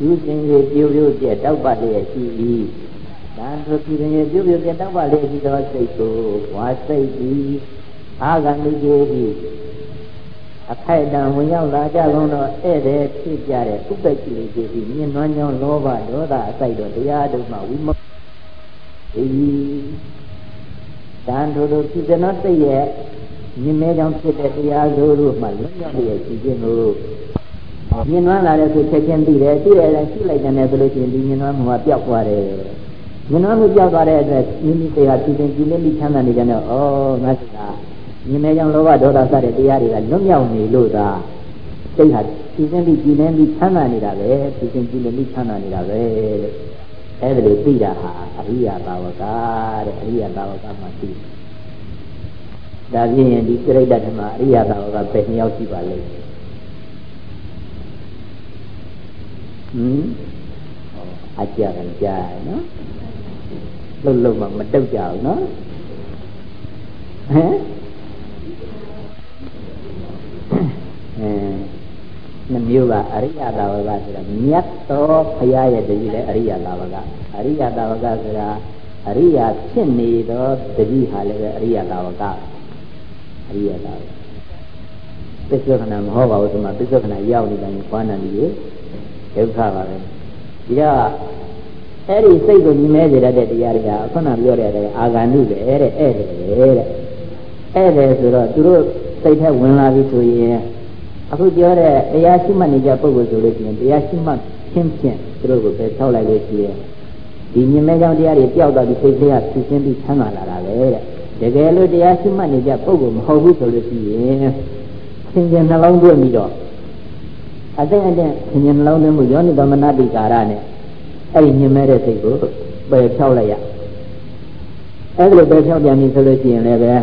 ယူစဉ်ရေပြိုပြိုပြတောက်ပတ်လျက်ရှိ၏ ဒါဆိုပြင်းရေပြိုပြိုပြတောက်ပတ်လျက်ရှိသောစိတ်ကိုဝါစိတ်သည်အာဂန္တိကေသည်အခိုက်အတန့်ဝင်ရောက်လာကြလုံးတော့ဧည့်သည်ဖြစ်ကြတဲ့ဥပ္ပကိလေသာသည်မြင့်နွမ်းကြောင်းလောဘဒေါသအစိုက်တော့တရားတို့မှဝိမုတ်ဒီတန်ထိုတို့ဖြစ်တဲ့စိတ်ရဲ့မြင်မဲကြောင့်ဖြစ်တဲ့တရားစိုးတို့မှလွတ်မြောက်ရဲ့ရှိခြင်းကိုမြင်နွမ်းလာတဲ့ဆိုချက်ချင်းသိတယ်သိတယ်လည်းရှိလိုက်တယ်ဆိုလို့ရှိရင်ဒီမြင်နွမ်းမှုကပျောက်သွားတယ် မြင်နွမ်းမှုပျောက်သွားတဲ့အတွက်မိမိတရားဖြစ်ခြင်းကြည်လင်းပြီးချမ်းသာနေကြတယ်ဩငါစိတ်ကမြင်မဲကြောင့်လောဘဒေါသစတဲ့တရားတွေကလွတ်မြောက်နေလို့သာစိတ်ဟာကြည်လင်းပြီးကြည်လင်းပြီးချမ်းသာနေတာပဲဖြစ်ခြင်းကြည်လင်းပြီးချမ်းသာနေတာပဲတဲ့အဲ့ဒါလိုသိတာဟာအရိယာဘာဝကတဲ့အရိယာဘာဝကမှသိတယ်ဒါဖြင့်ဒီပြိဋ္ဌဓမ္မအရိယသာဝကဘယ်နှယောက်ရှိပါလဲဟင်အကြရကြားနော် လှုပ်လှုပ်မှမတုတ်ကြဘူးနော်ဟမ်အဲနှမျိုးကအရိယသာဝကဆိုတာမြတ်သောဘုရားရဲ့တတိလည်းအရိယသာဝကအရိယသာဝကဆိုတာအရိယာဖြစ်နေသောတတိဟာလည်းပဲအရိယသာဝကအရိယသာပစ္စုခဏမဟောပါဘူးဒီမှာပစ္စုခဏရောက်နေတယ်ဘာနာနေရဒုက္ခပါပဲဒီတော့ အဲ့ဒီစိတ်ကိုညီမဲစေတတ်တဲ့တရားတွေကခုနပြောတဲ့အာဂန္ဓုပဲတဲ့ဧည့်တယ်တဲ့ဧည့်တယ်ဆိုတော့သူတို့စိတ်ထဲဝင်လာပြီဆိုရင်အခုပြောတဲ့တရားရှိမှတ်နေကြပုဂ္ဂိုလ်ဆိုလို့ရှိရင်တရားရှိမှတ်ချင်းဖြင့်သူတို့ကိုပဲထောက်လိုက်လို့ရှိရင်ဒီမြင်မဲကြောင့်တရားတွေပျောက်သွားပြီးစိတ်ထဲကဖြူရှင်းပြီးချမ်းသာလာတာပဲတဲ့တကယ်လို့တရားရှိမှတ်နေကြပုဂ္ဂိုလ်မဟုတ်ဘူးဆိုလို့ရှိရင်သင်္ကြန်နှလုံးသွင်းပြီးတော့အတဲ့အတဲ့သင်္ကြန်နှလုံးသွင်းမှုယောနိသမနတိကာရနဲ့ အဲ့ဒီမြင်မဲ့တဲ့စိတ်ကိုပယ်ဖြောက်လိုက်ရအဲ့ဒါလိုပယ်ဖြောက်ပြန်ပြီဆိုလို့ရှိရင်လည်းပဲ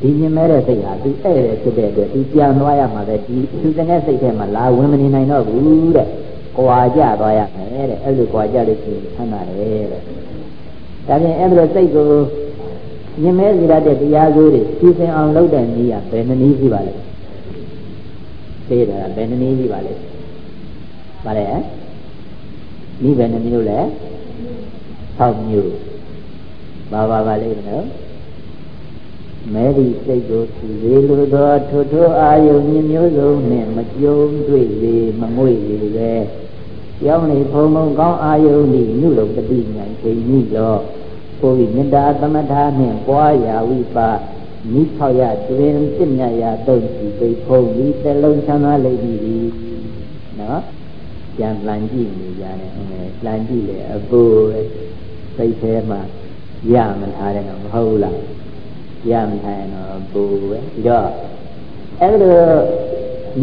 ဒီမြင်မဲ့တဲ့စိတ်ဟာသူအဲ့တဲ့ဖြစ်တဲ့အတွက်ဒီပြန်သွားရမှာပဲဒီသူတဲ့စိတ်ထဲမှာလာဝင်မနေနိုင်တော့ဘူးတဲ့ကွာကြသွားရမယ်တဲ့အဲ့လိုကွာကြလို့ရှိရင်ဆန္ဒတယ်တဲ့ဒါပြင်အဲ့လိုစိတ်ကိုမြင်မဲစီရတဲ့တရားစိုးတွေဖြူစင်အောင်လုပ်တဲ့နည်းကဘယ်နည်းရှိပါလဲသိတာဘယ်နည်းရှိပါလဲပါလေ နည်းဘယ်နှမျိုးလဲ6မျိုးပါပါပါလိမ့်မယ်နော်မဲဒီစိတ်ကိုဖြူစေလိုသောထိုထိုအာယုန်မျိုးစုံနှင့်မကြုံတွေ့လေမငွေလေပဲကြောင်းနေဖုံဖုံကောင်းအာယုန်ဤနုလုံတတိညာချိန်ကြီးတော့ကိုယ်မေတ္တာသမထနှင့်ပွားရာဝိပါမိထောက်ရတွင်ပြည့်မြတ်ရာတုံးစီသိဖုံးဒီတလုံးချမ်းသာလိမ့်ပြီနော် ပြန်လှန်ကြည့်နေကြတယ်အဲလှန်ကြည့်လေအပူစိတ်ထဲမှာရမထားတယ်တော့မဟုတ်လားရမထားရင်တော့ပူပဲဒီတော့အဲ့လို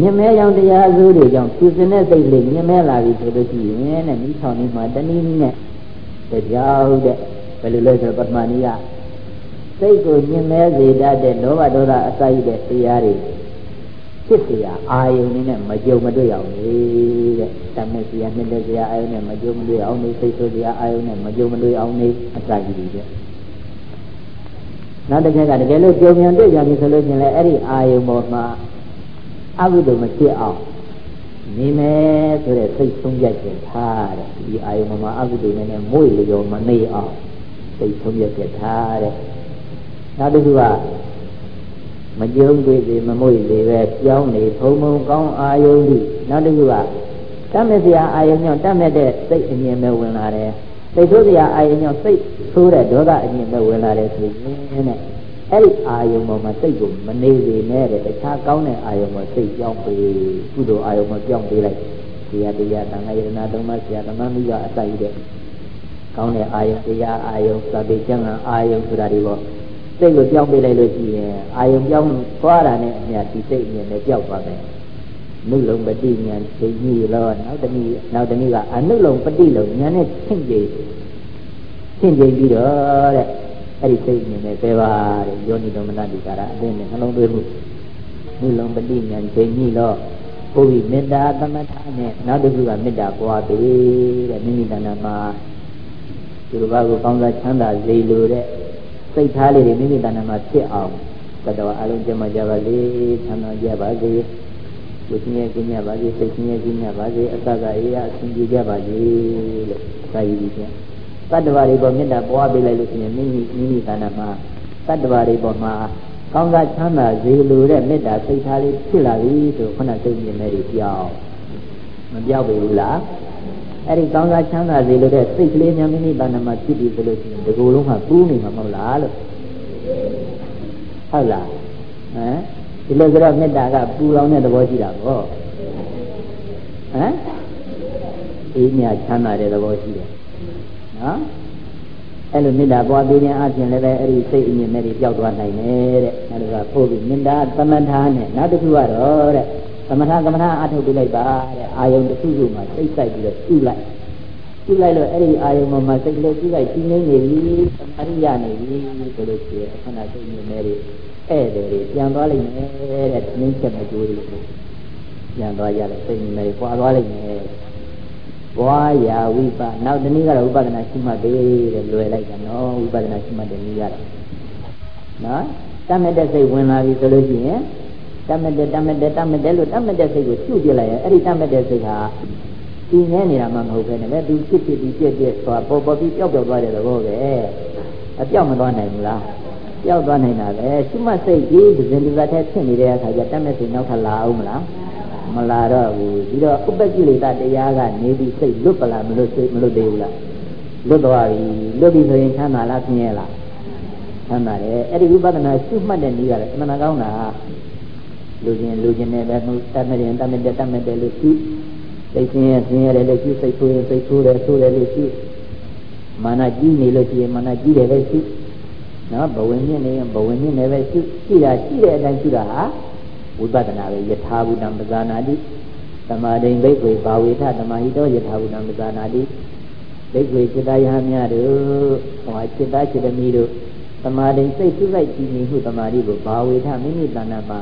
မြင်မဲကြောင့်တရားအစိုးတွေကြောင့်သူစင်တဲ့စိတ်လေးမြင်မဲလာပြီဆိုလို့ရှိရင်တဲ့မိထောင်နေမှာတနည်းနည်းနဲ့တရားဟုတ်တဲ့ဘယ်လိုလဲဆိုတော့ပထမနည်းကစိတ်ကိုညင်မဲစေတတ်တဲ့လောဘဒေါသအစာရတဲ့တရားတွေ ဖြစ်เสียအာယုန်နဲ့မကြုံမတွေ့အောင်လေတဲ့တမက်စရာနှစ်လက်စရာအာယုန်နဲ့မကြုံမတွေ့အောင်နေစိတ်ဆိုးစရာအာယုန်နဲ့မကြုံမတွေ့အောင်နေအစာရည်တွေနောက်တစ်ချက်ကတကယ်လို့ကြုံမြန်တွေ့ကြပြီဆိုလို့ရှိရင်လည်းအဲ့ဒီအာယုန်ပေါ်မှာအကုသိုလ်မဖြစ်အောင်နေမယ်ဆိုတဲ့စိတ်ဆုံးဖြတ်ခြင်းထားတဲ့ဒီအာယုံမှာအကုသိုလ်နဲ့မွေ့လျော်မနေအောင်စိတ်ဆုံးဖြတ်ခြင်းထားတဲ့နောက်တစ်ခုက မကြုံတွေ့စေမမွေ့လေပဲပြောင်းနေဖုံဖုံကောင်းအာယုံဒီနောက်တစ်ခုကတတ်မဲ့စရာအာယုံကြောင့်တတ်မဲ့တဲ့စိတ်အမြင်ပဲဝင်လာတယ်စိတ်ဆိုးစရာအာယုံကြောင့်စိတ်ဆိုးတဲ့ဒေါသအမြင်ပဲဝင်လာတယ်ဆိုရင်တဲ့အဲ့ဒီအာယုံပေါ်မှာစိတ်ကိုမနေစေနဲ့တဲ့တခြားကောင်းတဲ့အာယုံပေါ်စိတ်ကြောင်းပေးကုသိုလ်အာယုံပေါ်ကြောင်းပေးလိုက်တရားတရားသံဃာယရဏသုံးပါးဆရာသမမိကအစိုက်တဲ့ကောင်းတဲ့အာယုံတရားအာယုံသတိကျမ်းဂန်အာယုံဆိုတာတွေပေါ့ စိတ်ကိုကြောက်ပေးလိုက်လို့ရှိရင်အာယုံကြောက်သွားတာနဲ့အမြဲဒီစိတ်အမြဲနဲ့ကြောက်သွားတယ်နုလုံပတိညာသိကြီးလောနောက်တနည်းနောက်တနည်းကအနုလုံပတိလုံညာနဲ့ဆင့်ကြိမ်ဆင့်ကြိမ်ပြီးတော့တဲ့အဲ့ဒီစိတ်အမြဲနဲ့ပဲပါတဲ့ယောနိတော်မနတိကာရအသိနဲ့နှလုံးသွင်းမှုနုလုံပတိညာသိကြီးလောဘုရားမေတ္တာသမထနဲ့နောက်တစ်ခုကမေတ္တာပွားပြီတဲ့မိမိတဏ္ဍမှာသူတို့ဘာကိုကောင်းစားချမ်းသာစေလိုတဲ့ စိတ်ထားလေးတွေမိမိတဏ္ဍာမှာဖြစ်အောင်သတ္တဝါအလုံးကျမကြပါလေချမ်းသာကြပါစေကိုယ်ချင်းရဲ့ကျင့်ရပါစေစိတ်ချင်းရဲ့ကျင့်ရပါစေအတ္တကအေးအဆင်ပြေကြပါစေလို့သာယီပြီးပြန်တတ္တဝါတွေပေါ်မေတ္တာပွားပေးလိုက်လို့ရှိရင်မိမိမိမိတဏ္ဍာမှာတတ္တဝါတွေပေါ်မှာကောင်းစားချမ်းသာစေလိုတဲ့မေတ္တာစိတ်ထားလေးဖြစ်လာပြီဆိုခုနစိတ်မြင်တဲ့တွေပြောင်းမပြောက်ပြီဘူးလား အဲ့ဒီကောင်းစားချမ်းသာစေလိုတဲ့စိတ်ကလေးများမိမိတဏ္ဍာမှာဖြစ်ပြီဆိုလို့ရှိရင်ဒီကိုယ်လုံးကကူးနေမှာမဟုတ်လားလို့ဟုတ်လားဟမ်ဒီလိုဆိုတော့မေတ္တာကပူလောင်တဲ့သဘောရှိတာပေါ့ဟမ်အေးမြချမ်းသာတဲ့သဘောရှိတယ်နော်အဲ့လိုမေတ္တာပွားပေးခြင်းအပြင်လည်းပဲအဲ့ဒီစိတ်အမြင်နဲ့ပျောက်သွားနိုင်တယ်တဲ့အဲ့ဒါကပို့ပြီးမေတ္တာသမထနဲ့နောက်တစ်ခုကတော့တဲ့သ မထကမ္မထအထုတ်ပြလိုက်ပါတဲ့အာယုံတစ်ခုခုမှာစိတ်ဆိုင်ပြီးတော့ပြုလိုက်ပြုလိုက်လို့အဲ့ဒီအာယုံမှာစိတ်ကလေးပြုလိုက်ကြီးနေနေပြီသမာဓိရနေပြီဆိုလို့ရှိရင်ခဏစိတ်မြင်နေတယ်ဧည့်သည်တွေပြန်သွားလိမ့်မယ်တဲ့နင်းချက်မကြိုးတွေပြန်သွားရတဲ့စိတ်မြင်နေပွားသွားလိမ့်မယ်ဘွားရာဝိပနောက်တနည်းကတော့ဥပဒနာရှိမှသေးတဲ့လွယ်လိုက်တာနော်ဥပဒနာရှိမှတဲ့နည်းရတော့နော်တတ်မဲ့တဲ့စိတ်ဝင်လာပြီဆိုလို့ရှိရင် တတ်မဲ့တဲ့တတ်မဲ့တဲ့တတ်မဲ့တဲ့လို့တတ်မဲ့တဲ့စိတ်ကိုရှုပြလိုက်ရင်အဲ့ဒီတတ်မဲ့တဲ့စိတ်ဟာတည်ငဲနေတာမှမဟုတ်ပဲနဲ့သူဖြစ်ဖြစ်ပြီးပြည့်ပြည့်သွားပေါ်ပေါ်ပြီးပျောက်ပျောက်သွားတဲ့သဘောပဲအပြောက်မသွားနိုင်ဘူးလားပျောက်သွားနိုင်တာပဲရှုမှတ်စိတ်ကြီးဒဇင်ဒဇတ်ထဲဖြစ်နေတဲ့အခါကျတတ်မဲ့စိတ်နောက်ထပ်လာအောင်မလားမလာတော့ဘူးပြီးတော့ဥပ္ပကိလေသာတရားကနေပြီးစိတ်လွတ်ပလားမလွတ်စိတ်မလွတ်သေးဘူးလားလွတ်သွားပြီလွတ်ပြီဆိုရင်ချမ်းသာလားဆင်းရဲလားချမ်းသာတယ်အဲ့ဒီဝိပဿနာရှုမှတ်တဲ့နည်းကလည်းအမှန်ကောင်းတာ လူချင်းလူချင်းနဲ့ပဲမှုတတ်မရင်တတ်မတဲ့တတ်မတဲ့လို့ရှုစိတ်ဆင်းရဲဆင်းရဲတယ်လို့ရှုစိတ်ဆိုးရင်စိတ်ဆိုးတယ်ဆိုးတယ်လို့ရှုမာနကြီးနေလို့ရှိရင်မာနကြီးတယ်လို့ရှုနော်ဘဝင်မြင့်နေရင်ဘဝင်မြင့်နေပဲရှုရှိတာရှိတဲ့အတိုင်းရှုတာဟာဝိပဿနာပဲယထာဘုဒ္ဓံပဇာနာတိသမာဓိဘိက္ခွေဘာဝေထသမာဟိတောယထာဘုဒ္ဓံပဇာနာတိဘိက္ခွေจิตယဟများတို့ဟောจิตจิตမီတို့သမာဓိစိတ်စုလိုက်ကြည်မြင်မှုသမာဓိကိုဘာဝေထမိမိတဏ္ဍမှာ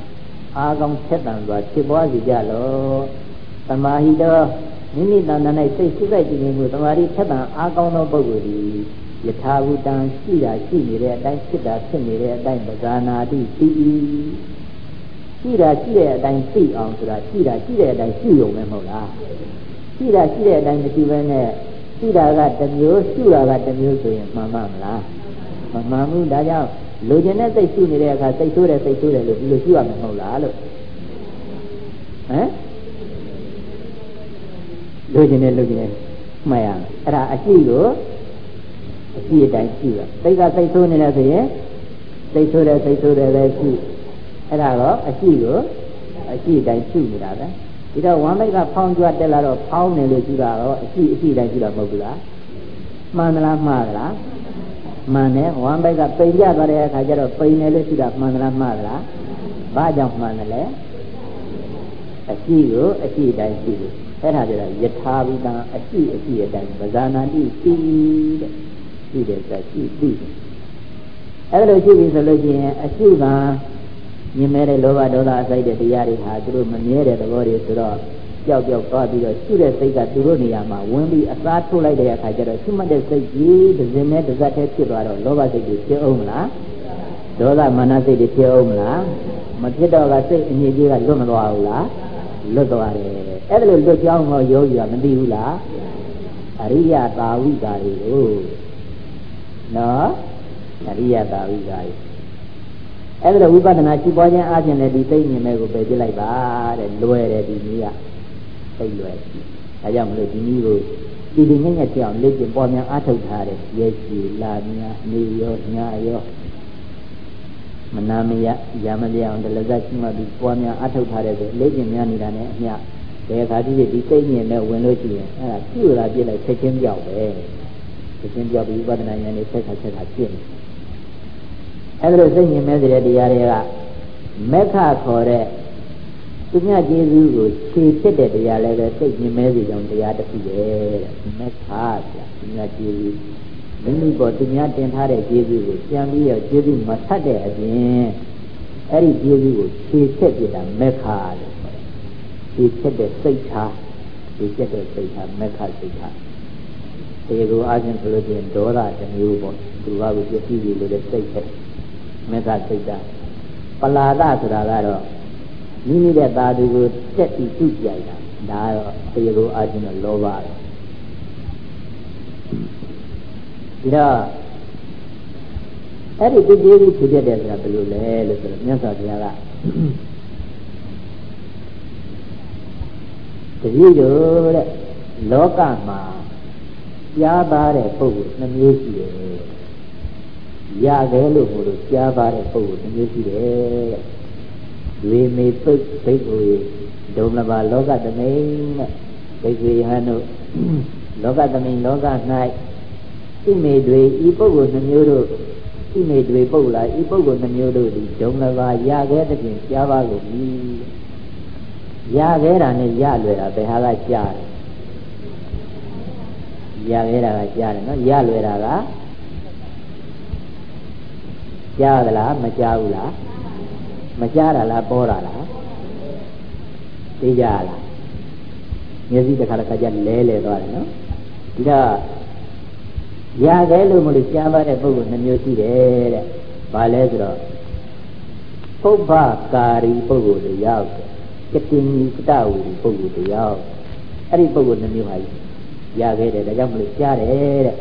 အာကောင်းဆက်တန်စွာဖြစ်ပွားစေကြလောသမာဟိတောမိမိတဏ္ဍ၌စိတ်စုလိုက်ကြည်မြင်မှုသမာဓိဆက်တန်အာကောင်းသောပုဂ္ဂိုလ်သည်ယထာဘုဒ္ဓံရှိတာရှိနေတဲ့အတိုင်းဖြစ်တာဖြစ်နေတဲ့အတိုင်းပဇာနာတိသိ၏ရှိတာရှိတဲ့အတိုင်းသိအောင်ဆိုတာရှိတာရှိတဲ့အတိုင်းရှိုံပဲမဟုတ်လားရှိတာရှိတဲ့အတိုင်းမရှိဘဲနဲ့ရှိတာကတစ်မျိုးရှိတာကတစ်မျိုးဆိုရင်မှန်မှမလားမမှန်ဘူးဒါကြောင့် လူကျင်တဲ့စိတ်ရှိနေတဲ့အခါစိတ်ဆိုးတယ်စိတ်ဆိုးတယ်လို့ဒီလိုရှိရမှာမဟုတ်လားလို့ဟမ်လူကျင်တဲ့လူကျင်တဲ့မှတ်ရမယ်အဲ့ဒါအရှိကိုအရှိအတိုင်းရှိရစိတ်ကစိတ်ဆိုးနေတယ်ဆိုရင်စိတ်ဆိုးတယ်စိတ်ဆိုးတယ်လည်းရှိအဲ့ဒါတော့အရှိကိုအရှိတိုင်းရှုနေတာပဲဒီတော့ဝမ်းမိတ်ကဖောင်းကြွတက်လာတော့ဖောင်းနေလို့ရှိတာတော့အရှိအရှိတိုင်းရှုတာမဟုတ်ဘူးလားမှန်သလားမှားသလား မှန်တယ်ဝမ်းမိတ်ကပိန်ကြသွားတဲ့အခါကျတော့ပိန်နေလို့ရှိတာမှန်သလားမှားသလားဘာကြောင့်မှန်တယ်လဲအရှိကိုအရှိတိုင်းရှုတယ်အဲ့ဒါကြတော့ယထာဘုဒ္ဓအရှိအရှိအတိုင်းပဇာနာတိသိတဲ့ရှိတယ်ဆိုရှိသိတယ်အဲ့လိုရှိပြီဆိုလို့ရှိရင်အရှိကမြင်မဲ့တဲ့လောဘဒေါသအစိုက်တဲ့တရားတွေဟာသူတို့မမြဲတဲ့သဘောတွေဆိုတော့ ကြောက်ကြောက်သွားပြီးတော့ရှုတဲ့စိတ်ကသူတို့နေရာမှာဝင်ပြီးအစားထိုးလိုက်တဲ့အခါကျတော့ရှုမှတ်တဲ့စိတ်ကြီးတစ်စင်းနဲ့တစ်စက်တည်းဖြစ်သွားတော့လောဘစိတ်တွေဖြစ်အောင်မလားဒေါသမာနစိတ်တွေဖြစ်အောင်မလားမဖြစ်တော့ကစိတ်အငြိကြီးကလွတ်မသွားဘူးလားလွတ်သွားတယ်အဲ့ဒါလို့လွတ်ကြောင်းတော့ယောဂီကမသိဘူးလားအရိယသာဝိကာရီကိုနော်အရိယသာဝိကာရီအဲ့ဒါဝိပဿနာရှိပွားခြင်းအားဖြင့်လည်းဒီသိဉ္ဇဉ်မဲ့ကိုပယ်ပြလိုက်ပါတဲ့လွယ်တယ်ဒီနည်းက သိလွယ်ဒါကြောင့်မလို့ဒီနည်းကိုဒီဒီငဲ့ငဲ့ပြောင်းလေ့ကျင့်ပွားများအားထုတ်ထားတယ်ရဲရှိလာများနေရောညရောမနာမရရမလျအောင်တလဇတ်ရှိမှပြီးပွားများအားထုတ်ထားတယ်ဆိုလေ့ကျင့်များနေတာနဲ့အမျှဘယ်ခါကြည့်ဒီသိဉ္ဇဉ်နဲ့ဝင်လို့ရှိရင်အဲ့ဒါပြုလာပြစ်လိုက်ချက်ချင်းပြောက်ပဲချက်ချင်းပြောက်ပြီးဝိပဿနာဉာဏ်နဲ့ဆက်ခါဆက်ခါပြစ်နေအဲ့ဒါလိုစိတ်ညင်မဲ့တဲ့တရားတွေကမက္ခခေါ်တဲ့ သူများကျေးဇူးကိုခြေဖြစ်တဲ့တရားလည်းပဲစိတ်မြင်မဲစီကြောင့်တရားတစ်ခုပဲတဲ့မက်ခါဗျာသူများကျေးဇူးမိမိပေါ်သူများတင်ထားတဲ့ကျေးဇူးကိုပြန်ပြီးတော့ကျေးဇူးမဆက်တဲ့အပြင်အဲ့ဒီကျေးဇူးကိုခြေဖြစ်ပြတာမက်ခါလို့ခြေဖြစ်တဲ့စိတ်ထားခြေဖြစ်တဲ့စိတ်ထားမက်ခါစိတ်ထားဒီလိုအားဖြင့်ဆိုလို့ရှိရင်ဒေါသတစ်မျိုးပေါ့သူကကိုပြည့်စည်လို့တဲ့စိတ်ဖြစ်မက်ခါစိတ်ထားပလာဒဆိုတာကတော့ မိမိတဲ့သာသူကိုတက်ပြီးသူ့ကြိုက်တာဒါတော့တရားကိုအားဖြင့်တော့လောဘပဲဒီတော့အဲ့ဒီတည်ကြည်ဖြစ်တဲ့ဆိုတာဘယ်လိုလဲလို့ဆိုတော့မြတ်စွာဘုရားကတတိယတဲ့လောကမှာကြားပါတဲ့ပုဂ္ဂိုလ်နှမျိုးရှိတယ်ရခဲ့လို့ဟိုလိုကြားပါတဲ့ပုဂ္ဂိုလ်နှမျိုးရှိတယ် ဝေမေပိတ်ဘိက္ခုဒုံလဘာလောကသမိန်တဲ့ဘိက္ခုဟန်တို့လောကသမိန်လောက၌ဣမေတွေဤပုဂ္ဂိုလ်နှမျိုးတို့ဣမေတွေပုဂ္ဂလာဤပုဂ္ဂိုလ်နှမျိုးတို့သည်ဒုံလဘာရခဲ့တဲ့ဖြင့်ကြားပါကုန်၏ရခဲ့တာနဲ့ရလွယ်တာဘယ်ဟာကကြားတယ်ရခဲ့တာကကြားတယ်နော်ရလွယ်တာကကြားသလားမကြားဘူးလား မကြားတာလားပေါ်တာလားသိကြလားမျက်စိတစ်ခါတစ်ခါကျလဲလဲသွားတယ်နော်ဒီတော့ရခဲ့လို့မလို့ကြားပါတဲ့ပုဂ္ဂိုလ်နှမျိုးရှိတယ်တဲ့ဘာလဲဆိုတော့ပုဗ္ဗကာရီပုဂ္ဂိုလ်တွေရောက်ကတင်ကတဝီပုဂ္ဂိုလ်တွေရောက်အဲ့ဒီပုဂ္ဂိုလ်နှမျိုးဟာရခဲ့တယ်ဒါကြောင့်မလို့ကြားတယ်တဲ့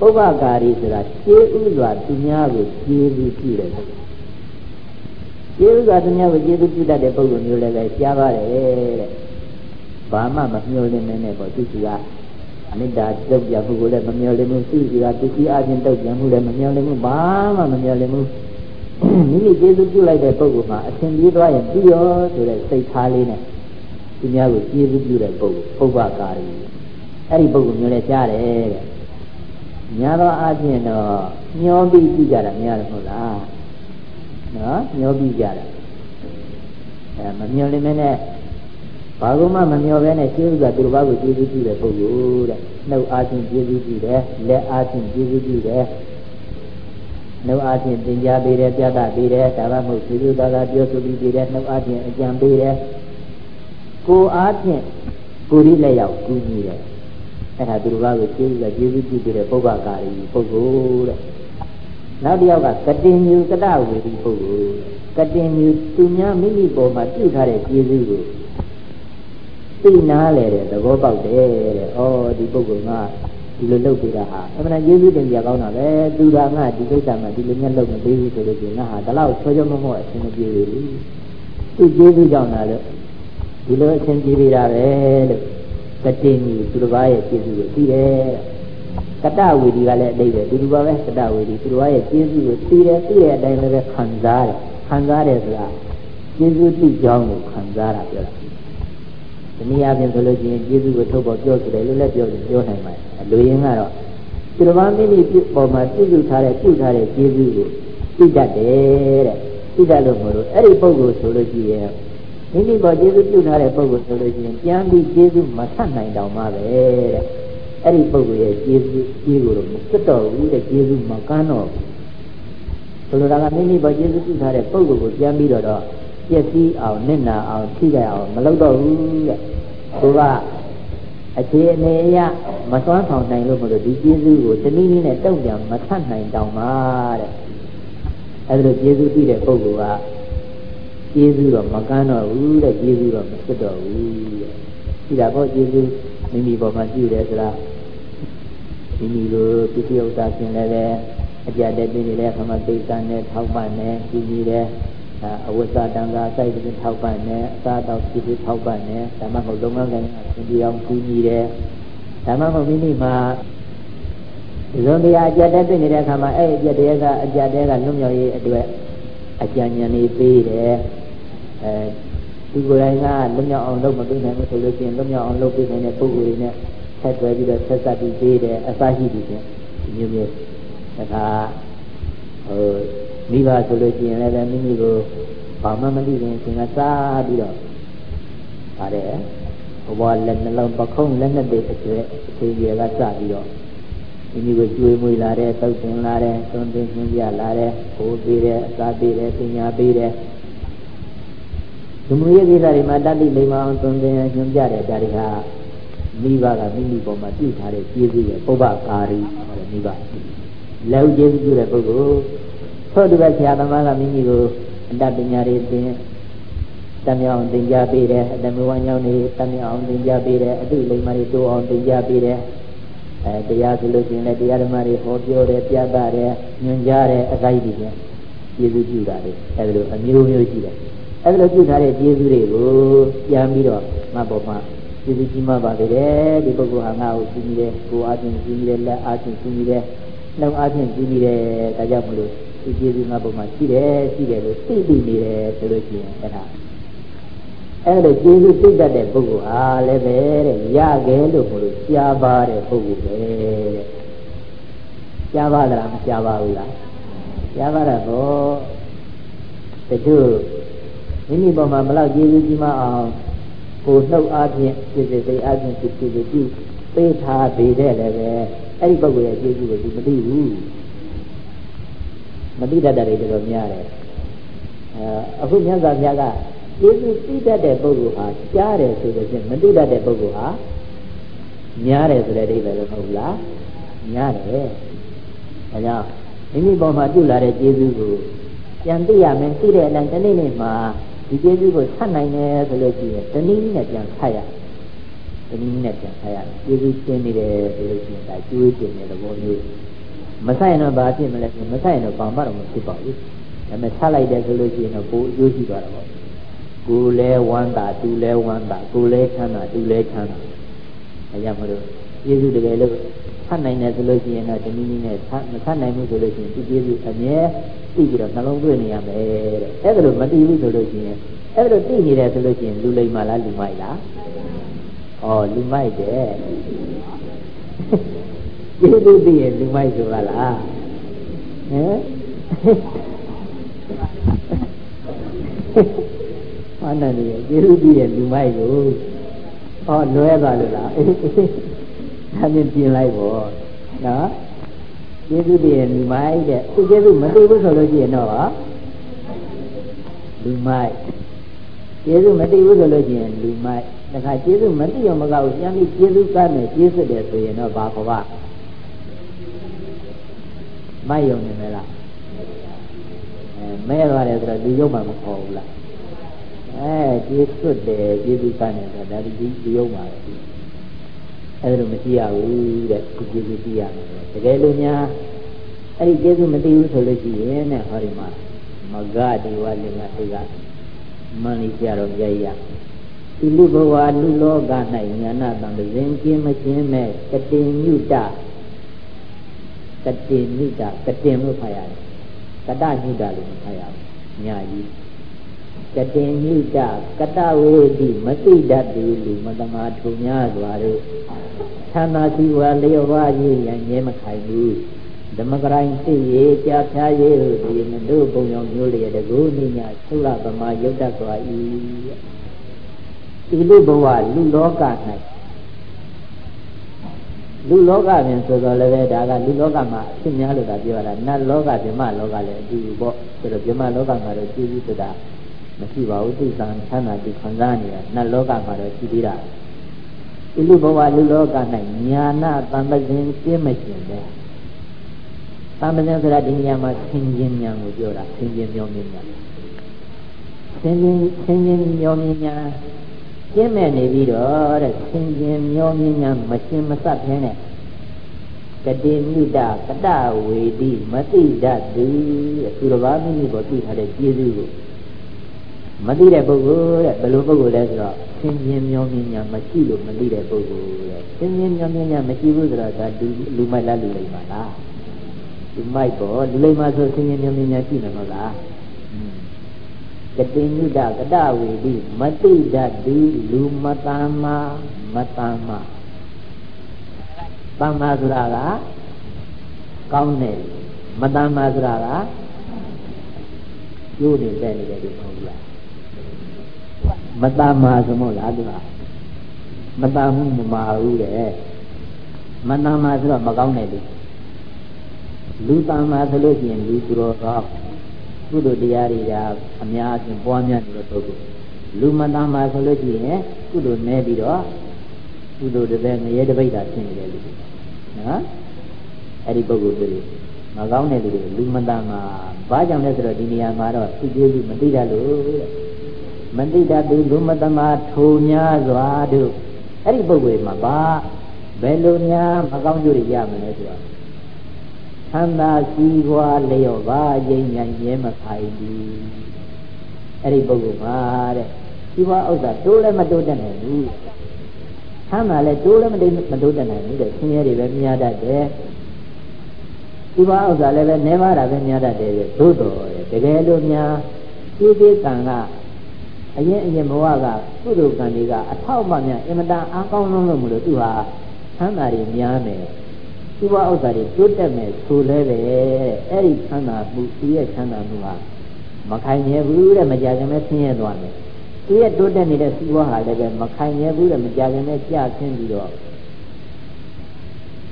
ပုဗ္ဗကာရီဆိုတာရှင်းဥစွာသူများကိုရှင်းပြီးကြည့်တယ် ကျေးဇူးကသူများကိုကျေးဇူးပြုတတ်တဲ့ပုဂ္ဂိုလ်မျိုးလည်းပဲကြားပါတယ်တဲ့ဘာမှမမျှော်လင့်နေပေါ့သူစီကအနိတ္တတုတ်ပြမှုကိုလည်းမမျှော်လင့်ဘူးသူစီကသူစီအချင်းတုတ်ပြန်မှုလည်းမမျှော်လင့်ဘူးဘာမှမမျှော်လင့်ဘူးမိမိကျေးဇူးပြုလိုက်တဲ့ပုဂ္ဂိုလ်မှာအရှင်ပြေးသွားရင်ပြီးရောဆိုတဲ့စိတ်ထားလေးနဲ့သူများကိုကျေးဇူးပြုတဲ့ပုဂ္ဂိုလ်ပုဗ္ဗကာရီအဲ့ဒီပုဂ္ဂိုလ်မျိုးလည်းကြားတယ်တဲ့ညာတော့အချင်းတော့မျောပြီးကြည့်ကြတာများတယ်ဟုတ်လား နော်မျောပြီးကြတာအဲမမျောလင်းမနဲ့ဘာလို့မှမမျောပဲနဲ့ကျေးဇူးကသူတို့ဘာကိုကျေးဇူးပြုတဲ့ပုဂ္ဂိုလ်တဲ့နှုတ်အားဖြင့်ကျေးဇူးပြုတယ်လက်အားဖြင့်ကျေးဇူးပြုတယ်နှုတ်အားဖြင့်သင်ကြားပေးတယ်ပြသပေးတယ်ဒါမှမဟုတ်သူတို့ကပြောဆိုပြီးပေးတယ်နှုတ်အားဖြင့်အကြံပေးတယ်ကိုယ်အားဖြင့်ကိုယ်ဒီလက်ရောက်ကူညီတယ်အဲ့ဒါသူတို့ဘာကိုကျေးဇူးကကျေးဇူးပြုတဲ့ပုဗ္ဗကာရီပုဂ္ဂိုလ်တဲ့ နောက်တစ်ယောက်ကကတင်မြူကတဝေဒီပုဂ္ဂိုလ်ကတင်မြူသူများမိမိပေါ်မှာပြုထားတဲ့ကျေးဇူးကိုသိနာလေတဲ့သဘောပေါက်တယ်တဲ့။ဩဒီပုဂ္ဂိုလ်ကဒီလိုလုပ်ပြတာဟာအမှန်ကျေးဇူးတင်ကြကောင်းတာပဲ။သူကငါဒီကိစ္စမှာဒီလိုမျက်လုံးမပေးဘူးဆိုလို့ရှိရင်ငါဟာဒီလောက်ချောချောမမော့အဆင်မပြေဘူး။သူကျေးဇူးကြောင့်လာလို့ဒီလိုအဆင်ပြေပြတာပဲလို့ကတင်မြူသူတစ်ပါးရဲ့ကျေးဇူးကိုသိတယ်တဲ့။ ကတဝေဒီကလည်းအတိတ်ပဲဒီလိုပါပဲကတဝေဒီသူတို့ရဲ့ကျေးဇူးကိုသိတယ်သိတဲ့အတိုင်းလည်းခံစားတယ်ခံစားတယ်ဆိုတာကျေးဇူးသိကြောင်းကိုခံစားတာပြောတာဒီနည်းအားဖြင့်ဆိုလို့ရှိရင်ကျေးဇူးကိုထုတ်ပေါ်ပြောဆိုတယ်လို့လည်းပြောပြောနိုင်ပါတယ်အလိုရင်းကတော့သူတော်ဘာမိမိပြုပေါ်မှာပြုစုထားတဲ့ပြုထားတဲ့ကျေးဇူးကိုသိတတ်တယ်တဲ့သိတတ်လို့မလို့အဲ့ဒီပုံကိုဆိုလို့ရှိရင်မိမိပေါ်ကျေးဇူးပြုထားတဲ့ပုံကိုဆိုလို့ရှိရင်ပြန်ပြီးကျေးဇူးမဆက်နိုင်တော့မှပဲတဲ့ အဲ့ဒီပုဂ္ဂိုလ်ရဲ့ကျေးဇူးကျေးကိုတော့မစွတ်တော့ဘူးတဲ့ကျေးဇူးမကန်းတော့ဘူးဆိုလိုတာကမိမိပေါ်ကျေးဇူးပြုထားတဲ့ပုဂ္ဂိုလ်ကိုပြန်ပြီးတော့တော့ပြည့်စည်အောင်နစ်နာအောင်ထိကြအောင်မလုပ်တော့ဘူးတဲ့သူကအခြေအနေအရမသွမ်းဆောင်နိုင်လို့မလို့ဒီကျေးဇူးကိုတနည်းနည်းနဲ့တုံ့ပြန်မထနိုင်တောင်မှတဲ့အဲ့လိုကျေးဇူးပြုတဲ့ပုဂ္ဂိုလ်ကကျေးဇူးတော့မကန်းတော့ဘူးတဲ့ကျေးဇူးတော့မစွတ်တော့ဘူးတဲ့ဒီတာပေါ့ကျေးဇူးမိမိပေါ်မှာပြုတယ်ဆိုတာ မိမိလိုပြည့်ဥဒ္ဒါရှင်လည်းပဲအကြတဲ့ပြည်နေတဲ့ခမသိက္ခာနဲ့ထောက်ပံ့နေပြီးပြီးတဲ့အဝိဇ္ဇတံဃာစိုက်ပြီးထောက်ပံ့နေအသာတော့ပြည့်ပြည့်ထောက်ပံ့နေဓမ္မဟုတ်လုံလောက်ကနေသင်ပြအောင်ပြီးပြီးတယ်ဓမ္မဟုတ်မိမိမှာဇွန်တရားအကြတဲ့ပြည်နေတဲ့အခါမှာအဲ့အကြတဲ့ကအကြတဲ့ကလွတ်မြောက်ရေးအတွက်အကြံဉာဏ်လေးပေးတယ်အဲဒီကိုယ်တိုင်ကလွတ်မြောက်အောင်လုပ်မပေးနိုင်ဘူးဆိုလို့ရှိရင်လွတ်မြောက်အောင်လုပ်ပေးနိုင်တဲ့ပုဂ္ဂိုလ်တွေနဲ့ ဆက်သွယ်ပြီးတော့ဆက်ဆက်ပြီးပေးတယ်အစရှိပြီးချင်းမျိုးမျိုးဒါကဟိုမိဘဆိုလို့ရှိရင်လည်းမိမိကိုဘာမှမသိခင်အချိန်ကစားပြီးတော့ပါတယ်ဘဝလက်နှလုံးပခုံးလက်နှစ်သိအကျွဲအသေးရွယ်ကစပြီးတော့မိမိကိုကျွေးမွေးလာတဲ့တောက်တင်လာတဲ့သွန်သင်ညွှန်ပြလာတဲ့ဘိုးပေးတဲ့အစာပေးတဲ့ပညာပေးတဲ့ဒီမူရဲ့ကိစ္စတွေမှာတတိလိမ္မာအောင်သွန်သင်ညွှန်ပြတဲ့ဒါတွေဟာ မိဘကမိမိပေါ်မှာပြုထားတဲ့ကျေးဇူးရဲ့ပုဗ္ဗကာရီဟောတယ်မိဘလက်ဥကျေးဇူးပြုတဲ့ပုဂ္ဂိုလ်ထို့တူပဲဆရာသမားကမိမိကိုအတ္တပညာတွေသင်တမြောင်သင်ကြားပေးတယ်အတမဝညောင်းတွေတမြောင်သင်ကြားပေးတယ်အတုလိမ္မာတွေတိုးအောင်သင်ကြားပေးတယ်အဲတရားဆိုလို့ရှိရင်လည်းတရားဓမ္မတွေဟောပြောတယ်ပြသတယ်ညွှန်ကြားတယ်အကိုက်တွေနဲ့ကျေးဇူးပြုတာလေအဲဒါလိုအမျိုးမျိုးရှိတယ်အဲဒါလိုပြုထားတဲ့ကျေးဇူးတွေကိုပြန်ပြီးတော့မတ်ပေါ်မှာ ကျေးဇူးကြီးမှပါလေတယ်ဒီပုဂ္ဂိုလ်ဟာငါ့ကိုကြီးမိတယ်ကိုယ်အားဖြင့်ကြီးမိတယ်လက်အားဖြင့်ကြီးမိတယ်နှုတ်အားဖြင့်ကြီးမိတယ်ဒါကြောင့်မလို့ဒီကျေးဇူးငါ့ပေါ်မှာရှိတယ်ရှိတယ်လို့သိသိနေတယ်ဆိုလို့ရှိရင်အဲ့ဒါအဲ့လိုကျေးဇူးသိတတ်တဲ့ပုဂ္ဂိုလ်ဟာလည်းပဲတဲ့ရခဲ့လို့မလို့ရှားပါတဲ့ပုဂ္ဂိုလ်ပဲတဲ့ရှားပါလားမရှားပါဘူးလားရှားပါတာတော့တချို့မိမိပေါ်မှာမလောက်ကျေးဇူးကြီးမအောင် ကိုနှုတ်အားဖြင့်စိတ်စိတ်အားဖြင့်စိတ်စိတ်ကြည့်ပေးထားပေတဲ့လည်းပဲအဲ့ဒီပုဂ္ဂိုလ်ရဲ့ကျေးဇူးကိုသူမသိဘူးမသိတတ်တဲ့တွေတော်များတယ်အဲအခုမြတ်စွာဘုရားကကျေးဇူးသိတတ်တဲ့ပုဂ္ဂိုလ်ဟာကြားတယ်ဆိုလို့ချင်းမသိတတ်တဲ့ပုဂ္ဂိုလ်ဟာများတယ်ဆိုတဲ့အိဗယ်လို့မဟုတ်လားများတယ်အဲကြောင့်မိမိပေါ်မှာပြုလာတဲ့ကျေးဇူးကိုပြန်သိရမယ်သိတဲ့အတိုင်းတစ်နေ့နေ့မှာ ဒီကျေးဇူးကိုဆက်နိုင်တယ်ဆိုလို့ရှိရင်တနည်းနဲ့ပြန်ဆက်ရတနည်းနဲ့ပြန်ဆက်ရကျေးဇူးရှင်းနေတယ်ဆိုလို့ရှိရင်ဒါကျွေးတင်တဲ့သဘောမျိုးမဆက်ရင်တော့ဘာဖြစ်မလဲမဆက်ရင်တော့ဘာမှတော့မဖြစ်ပါဘူးဒါပေမဲ့ဆက်လိုက်တယ်ဆိုလို့ရှိရင်တော့ကိုယ်အကျိုးရှိသွားတာပေါ့ကိုယ်လဲဝမ်းသာသူလဲဝမ်းသာကိုယ်လဲချမ်းသာသူလဲချမ်းသာအဲကြောင့်မလို့ကျေးဇူးတကယ်လို့ ဖတ်နိုင်တယ်ဆိုလို့ရှိရင်တော့တနည်းနည်းနဲ့မဖတ်နိုင်ဘူးဆိုလို့ရှိရင်ဒီကျေးဇူးအမြဲသိပြီးတော့နှလုံးသွင်းနေရမယ်တဲ့အဲ့ဒါလို့မသိဘူးဆိုလို့ရှိရင်အဲ့ဒါလို့သိနေတယ်ဆိုလို့ရှိရင်လူလိမ္မာလားလူမိုက်လားဩလူမိုက်တယ်ကျေးဇူးသိရင်လူမိုက်ဆိုတာလားဟမ်ဟောတယ်ကျေးဇူးသိရင်လူမိုက်ကိုဟောလွဲသွားလို့လားအဲ့ဒါပြင်ပြင်လိုက်ပေါ့ နော်ကျေးဇူးတည်းလူမိုက်တဲ့သူကျေးဇူးမသိဘူးဆိုလို့ရှိရင်တော့လူမိုက်ကျေးဇူးမသိဘူးဆိုလို့ရှိရင်လူမိုက်တခါကျေးဇူးမသိအောင်မကောက်ပြန်ပြီးကျေးဇူးကမ်းမယ်ကျေးဇူးတယ်ဆိုရင်တော့ဘာခေါ်ပါမိုက်ယုံနေမလားအဲမဲသွားတယ်ဆိုတော့ဒီယုံမှမခေါ်ဘူးလားအဲကျေးဇူးတယ်ကျေးဇူးကမ်းတယ်ဆိုတော့ဒါဒီဒီယုံပါလေ အဲ့ဒါလိုမရှိရဘူးတဲ့ဒီကျေးဇူးသိရမယ်တကယ်လို့များအဲ့ဒီကျေးဇူးမသိဘူးဆိုလို့ရှိရင်တဲ့ဟောဒီမှာမဂဒေဝလင်္ကာသိကမန္လိကြတော့ကြရရဒီလူဘဝလူလောက၌ညာနာတံပဇင်ကျင်းမကျင်းမဲ့ကတင်ညုတကတင်ညုတကတင်လို့ဖတ်ရတယ်ကတညုတလို့မဖတ်ရဘူးညာကြီး ကတင်ညုတကတဝေတိမသိတတ်သူလူမတမာထုံများစွာတို့ဌာနာစီဝါလျော်ပါရေးရန်ငဲမခိုင်ဘူးဓမ္မကရိုင်းသိရေကြာဖြားရေးဒီမတို့ပုံရောင်မျိုးလေးတကူနိညာသုလပမာယုတ်တတ်စွာဤဒီလူဘဝလူလောက၌လူလောကပင်ဆိုတော့လည်းပဲဒါကလူလောကမှာအဖြစ်များလို့ဒါပြောတာနတ်လောကဗြဟ္မလောကလည်းအတူတူပေါ့ဆိုတော့ဗြဟ္မလောကမှာတော့ကျေးဇူးဆိုတာ မရှိပါဘူးသိသံချမ်းသာကြခံစားနေတာနတ်လောကမှာတော့ရှိသေးတာဒီလူဘဝလူလောက၌ညာနာတံပဇင်ပြင်းမရှင်ပဲတံပဇင်ဆိုတာဒီနေရာမှာဆင်ခြင်ဉာဏ်ကိုပြောတာဆင်ခြင်မျောမြင်ဉာဏ်ဆင်ခြင်ဆင်ခြင်မျောမြင်ဉာဏ်ကျင်းမဲ့နေပြီးတော့တဲ့ဆင်ခြင်မျောမြင်ဉာဏ်မရှင်မဆက်ဖင်းနဲ့ကတိမြုတကတဝေတိမတိဒတ်သူတဲ့သူတော်ဘာမိမိကိုသိထားတဲ့ကျေးဇူးကို မသိတဲ့ပုဂ္ဂိုလ်တဲ့ဘယ်လိုပုဂ္ဂိုလ်လဲဆိုတော့သင်မြင်မျောမြင်ညာမရှိလို့မသိတဲ့ပုဂ္ဂိုလ်တဲ့သင်မြင်မျောမြင်ညာမရှိဘူးဆိုတော့ဒါလူလူမိုက်လားလူလိမ္မာလားလူမိုက်ပေါ့လူလိမ္မာဆိုသင်မြင်မျောမြင်ညာရှိနေမလားကတိညုဒကတဝေတိမတိဒတိလူမတမ္မာမတမ္မာတမ္မာဆိုတာကကောင်းတယ်မတမ္မာဆိုတာကကျိုးနေတဲ့နေတဲ့ဒီမဟုတ်လား မတမာဆိုမို့လားသူကမတမှုမမာဘူးတဲ့မတမာဆိုတော့မကောင်းတဲ့လူလူတမာဆိုလို့ရှိရင်လူသူတော်ကောင်းကုသိုလ်တရားတွေကအများအပြားပွားများနေတဲ့ပုဂ္ဂိုလ်လူမတမာဆိုလို့ရှိရင်ကုသိုလ်နည်းပြီးတော့ကုသိုလ်တစ်သက်ငရဲတစ်ပိတ်တာဖြစ်နေတယ်လူနော်အဲ့ဒီပုဂ္ဂိုလ်တွေမကောင်းတဲ့လူတွေလူမတမာဘာကြောင့်လဲဆိုတော့ဒီနေရာမှာတော့သူပြေးပြီးမသိတတ်လို့တဲ့ မသိတတ်သူလူမတမာထိုများစွာတို့အဲ့ဒီပုဂ္ဂိုလ်မှာဘာဘယ်လိုများမကောင်းကျိုးတွေရမလဲဆိုတော့သန္တာစီးပွားလျော့ပါရိမ့်ညာရဲမခိုင်ဘူးအဲ့ဒီပုဂ္ဂိုလ်မှာတဲ့စီးပွားဥစ္စာတိုးလည်းမတိုးတတ်နိုင်ဘူးသန္တာလည်းတိုးလည်းမတိုးမတိုးတတ်နိုင်ဘူးတဲ့ဆင်းရဲတွေပဲမြားတတ်တယ်စီးပွားဥစ္စာလည်းပဲနေပါတာပဲမြားတတ်တယ်သို့တော်တကယ်လို့များဒီဒီကံက အရင်အရင်ဘဝကကုသိုလ်ကံတွေကအထောက်အပံ့များအင်မတန်အားကောင်းလုံးလို့မလို့သူဟာဆန္ဒတွေများမယ်သူ့ဘဥစ္စာတွေတိုးတက်မယ်ဆိုလဲပဲအဲ့ဒီဆန္ဒမှုသူရဲ့ဆန္ဒမှုဟာမခိုင်ရဲဘူးတဲ့မကြခင်မဲ့ဆင်းရဲသွားတယ်သူရဲ့တိုးတက်နေတဲ့စီးပွားဟာလည်းပဲမခိုင်ရဲဘူးတဲ့မကြခင်မဲ့ကြာဆင်းပြီးတော့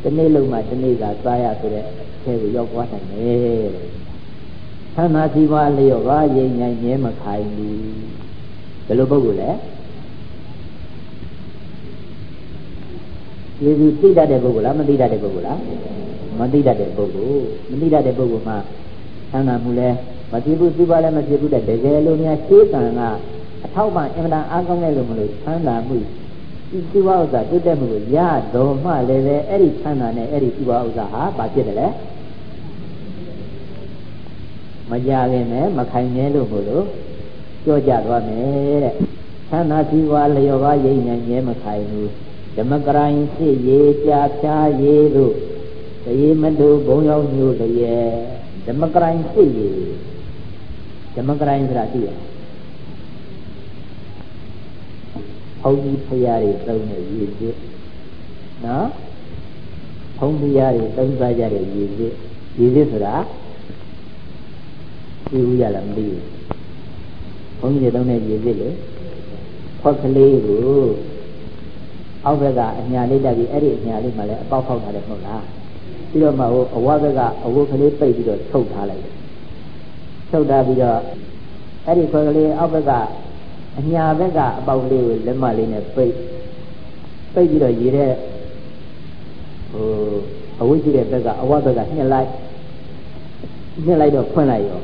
ဒီနေ့လုံးမှဒီနေ့ကစားရဆိုတဲ့အဲကိုရောက်သွားနိုင်တယ်ဆန္ဒစီးပွားလျော့ပါရိမ့်နိုင်မြဲမခိုင်ဘူး ဘယ်လိုပုဂ္ဂိုလ်လဲယေရှုသိတတ်တဲ့ပုဂ္ဂိုလ်လားမသိတတ်တဲ့ပုဂ္ဂိုလ်လားမသိတတ်တဲ့ပုဂ္ဂိုလ်မသိတတ်တဲ့ပုဂ္ဂိုလ်မှာသံဃာမှုလဲမဖြစ်ဘူးသိပါလဲမဖြစ်ဘူးတဲ့တကယ်လို့များရှင်းကံကအထောက်ပံ့အင်မတန်အားကောင်းတဲ့လို့မလို့သံဃာမှုဒီစီဝဥစ္စာတွတ်တဲ့မှုကိုရတော်မှလည်းပဲအဲ့ဒီသံဃာနဲ့အဲ့ဒီစီဝဥစ္စာဟာဘာဖြစ်တယ်လဲမကြခင်နဲ့မခိုင်နေလို့မို့လို့ ကြောကြသွားမယ်တဲ့သံဃာစီဝလျော်ပါရိမ့်ဉာဏ်ရဲမခိုင်ဘူးဓမ္မကရိုင်းစစ်ရေကြာဖြားရေတို့တရေမတူဘုံရောက်ညို့တရေဓမ္မကရိုင်းစစ်ရေဓမ္မကရိုင်းဆိုတာသိရဘုန်းကြီးဖရာတွေသုံးတဲ့ရေစစ်နော်ဘုန်းဖရာတွေသုံးစားကြတဲ့ရေစစ်ရေစစ်ဆိုတာသိဘူးရလားမသိဘူးဘု န်းကြီးတွေသုံးတဲ့ရေစစ်လေခွက်ကလေးကိုအောက်ဘက်ကအညာလေးတက်ပြီးအဲ့ဒီအညာလေးမှလည်းအပေါက်ဖောက်ထားတယ်မဟုတ်လားပြီးတော့မှဟိုအဝဘက်ကအဝတ်ကလေးပိတ်ပြီးတော့ထုတ်ထားလိုက်တယ်ထုတ်ထားပြီးတော့အဲ့ဒီခွက်ကလေးအောက်ဘက်ကအညာဘက်ကအပေါက်လေးကိုလက်မလေးနဲ့ပိတ်ပိတ်ပြီးတော့ရေတဲ့ဟိုအဝတ်ကြီးတဲ့ဘက်ကအဝဘက်ကညှက်လိုက်ညှက်လိုက်တော့ဖွင့်လိုက်ရော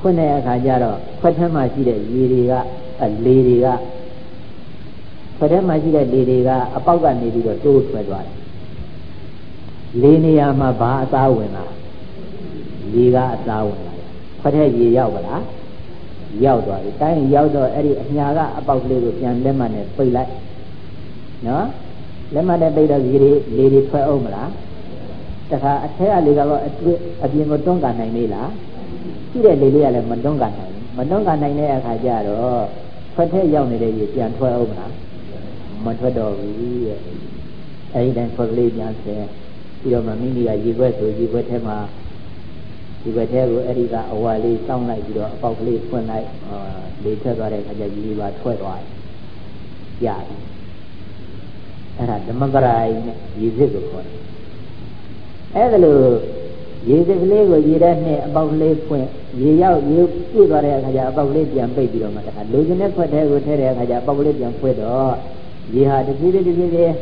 ဖွင့်တဲ့အခါကျတော့ခွက်ထဲမှာရှိတဲ့ရေတွေကအလေတွေကဖထဲမှာရှိတဲ့လေတွေကအပေါက်ကနေပြီးတော့တိုးထွက်သွားတယ်လေနေရာမှာဘာအသားဝင်လာလေကအသားဝင်လာတယ်ဖထဲရေရောက်ပါလားရောက်သွားပြီတိုင်းရောက်တော့အဲ့ဒီအညာကအပေါက်ကလေးကိုပြန်လက်မနဲ့ပိတ်လိုက်နော်လက်မနဲ့ပိတ်တော့ရေတွေလေတွေထွက်အောင်မလားတခါအထက်ကလေကတော့အတွေ့အပြင်ကိုတွန်းကန်နိုင်လေလား ရှိတဲ့လေလေးကလည်းမတွန်းကန်နိုင်ဘူးမတွန်းကန်နိုင်တဲ့အခါကျတော့ဖက်ထဲရောက်နေတဲ့ရေပြန်ထွက်အောင်မလားမထွက်တော့ဘူးရဲ့အဲဒီတိုင်းဖွက်ကလေးပြန်ဆဲပြီးတော့မှမိမိကရေခွက်ဆိုရေခွက်ထဲမှာဒီဘက်ထဲကိုအဲ့ဒီကအဝါလေးစောင်းလိုက်ပြီးတော့အပေါက်ကလေးဖွင့်လိုက်လေထွက်သွားတဲ့အခါကျရေပါထွက်သွားတယ်။ကြာပြီ။အဲ့ဒါဓမ္မကရိုင်းနဲ့ရေစစ်ကိုခေါ်တယ်။အဲ့ဒါလို့ ရေစစ်ကလေးကိုရေထဲနဲ့အပေါက်ကလေးဖွင့်ရေရောက်ရေပြည့်သွားတဲ့အခါကျအပေါက်ကလေးပြန်ပိတ်ပြီးတော့မှတခါလိုချင်တဲ့ခွက်ထဲကိုထည့်တဲ့အခါကျအပေါက်ကလေးပြန်ဖွင့်တော့ရေဟာတဖြည်းဖြည်းတဖြည်းဖြည်း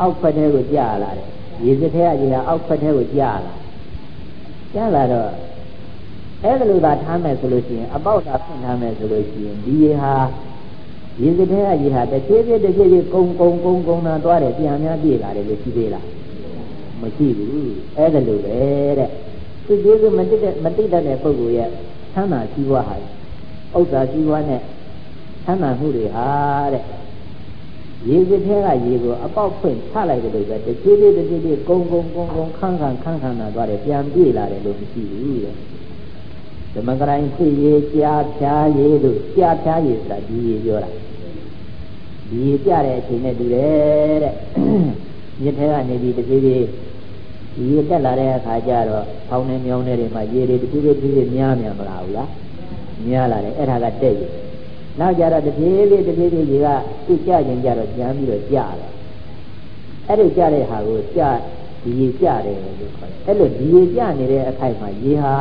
အောက်ဖက်ထဲကိုကြာလာတယ်ရေစထဲကရေဟာအောက်ဖက်ထဲကိုကြာလာကြာလာတော့အဲ့ဒါလိုသာထားမယ်ဆိုလို့ရှိရင်အပေါက်သာဖွင့်ထားမယ်ဆိုလို့ရှိရင်ဒီရေဟာရေစထဲကရေဟာတဖြည်းဖြည်းတဖြည်းဖြည်းကုံကုံကုံကုံနာသွားတယ်ပြန်များပြေးလာတယ်လို့ရှိသေးလား မရှိဘူးအဲ့ဒါလိုပဲတဲ့သူကျေးဇူးမတိတဲ့မတိတတ်တဲ့ပုဂ္ဂိုလ်ရဲ့သမ်းသာကြီးွားဟာဥစ္စာကြီးွားနဲ့သမ်းသာမှုတွေဟာတဲ့ရေစစ်ထဲကရေကိုအပေါက်ဖွင့်ချလိုက်တယ်လို့ပဲတဖြည်းဖြည်းတဖြည်းဖြည်းကုန်းကုန်းကုန်းကုန်းခန်းခန်းခန်းခန်းလာသွားတယ်ပြန်ပြေးလာတယ်လို့မရှိဘူးတဲ့ဓမ္မကရိုင်းဖြစ်ရေကြားဖြားရေတို့ကြားဖြားရေဆိုတာဒီရေပြောတာဒီရေကြတဲ့အချိန်နဲ့တူတယ်တဲ့မြစ်ထဲကနေပြီးတဖြည်းဖြည်း ရေတက်လာတဲ့အခါကျတော့ဖောင်းနေမြောင်းနေတွေမှာရေတွေတဖြည်းဖြည်းတဖြည်းဖြည်းများများမလာဘူးလားများလာတယ်အဲ့ဒါကတက်ရေနောက်ကြတော့တဖြည်းဖြည်းတဖြည်းဖြည်းကြီးကသူ့ကြခြင်းကြတော့ကြမ်းပြီးတော့ကြတယ်အဲ့ဒီကြတဲ့ဟာကိုကြဒီရေကြတယ်လို့ခေါ်တယ်အဲ့လိုဒီရေကြနေတဲ့အခိုက်မှာရေဟာ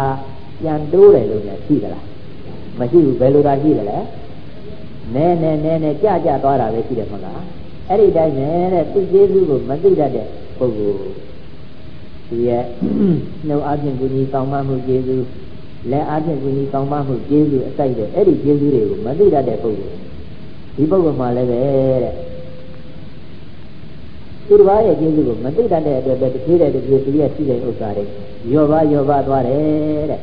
ပြန်တိုးတယ်လို့လည်းရှိသလားမရှိဘူးဘယ်လိုသာရှိတယ်လဲနဲနဲနဲနဲကြကြသွားတာပဲရှိတယ်မဟုတ်လားအဲ့ဒီတိုင်းနဲ့တဲ့သူကျေးဇူးကိုမသိတတ်တဲ့ပုဂ္ဂိုလ် ဒီရဲ့နှုတ်အပြင်ကုညီဆောင်မမှုကျေးဇူးလက်အပြင်ကုညီဆောင်မမှုကျေးဇူးအစိုက်တဲ့အဲ့ဒီကျေးဇူးတွေကိုမသိတတ်တဲ့ပုဂ္ဂိုလ်ဒီပုဂ္ဂိုလ်မှလည်းပဲတဲ့သူတစ်ပါးရဲ့ကျေးဇူးကိုမသိတတ်တဲ့အတွက်ပဲတစ်ပြေးတဲ့တစ်ပြေးသူရဲ့ရှိတဲ့ဥစ္စာတွေရောပါရောပါသွားတယ်တဲ့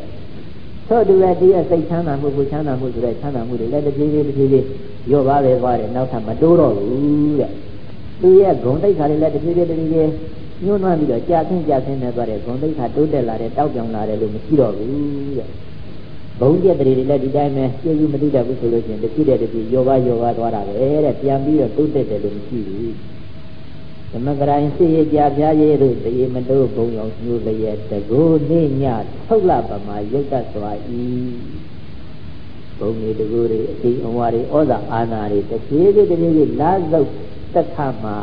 သို့တူပဲဒီရဲ့စိတ်ချမ်းသာမှုကိုချမ်းသာမှုဆိုတဲ့ချမ်းသာမှုတွေလည်းတစ်ပြေးပြေးတစ်ပြေးပြေးရောပါပဲသွားတယ်နောက်ထပ်မတိုးတော့ဘူးတဲ့သူရဲ့ဂုံတိတ်ခါတွေလည်းတစ်ပြေးပြေးတစ်ပြေးပြေး ညှိုးနှွမ်းပြီးတော့ကြာဆင်းကြာဆင်းနေသွားတယ်ဂုံတိတ်ခါတိုးတက်လာတယ်တောက်ပြောင်လာတယ်လို့မရှိတော့ဘူးတဲ့ဘုံပြက်တွေလည်းဒီတိုင်းပဲကျေးဇူးမသိတတ်ဘူးဆိုလို့ရှိရင်တစ်ပြေးတဲ့တစ်ပြေးရောပါရောပါသွားတာပဲတဲ့ပြန်ပြီးတော့တိုးတက်တယ်လို့မရှိဘူးသမဂရိုင်းစေရကြပြားရဲ့တို့တရေမတို့ဘုံရောင်ညိုလျက်တကိုးနေညထုတ်လပမာရုပ်တတ်စွာဤဘုံနေတကူတွေအတိအဝါတွေဩဇာအာနာတွေတပြေးပြေးတပြေးပြေးလာစုပ်တက်ခမှာ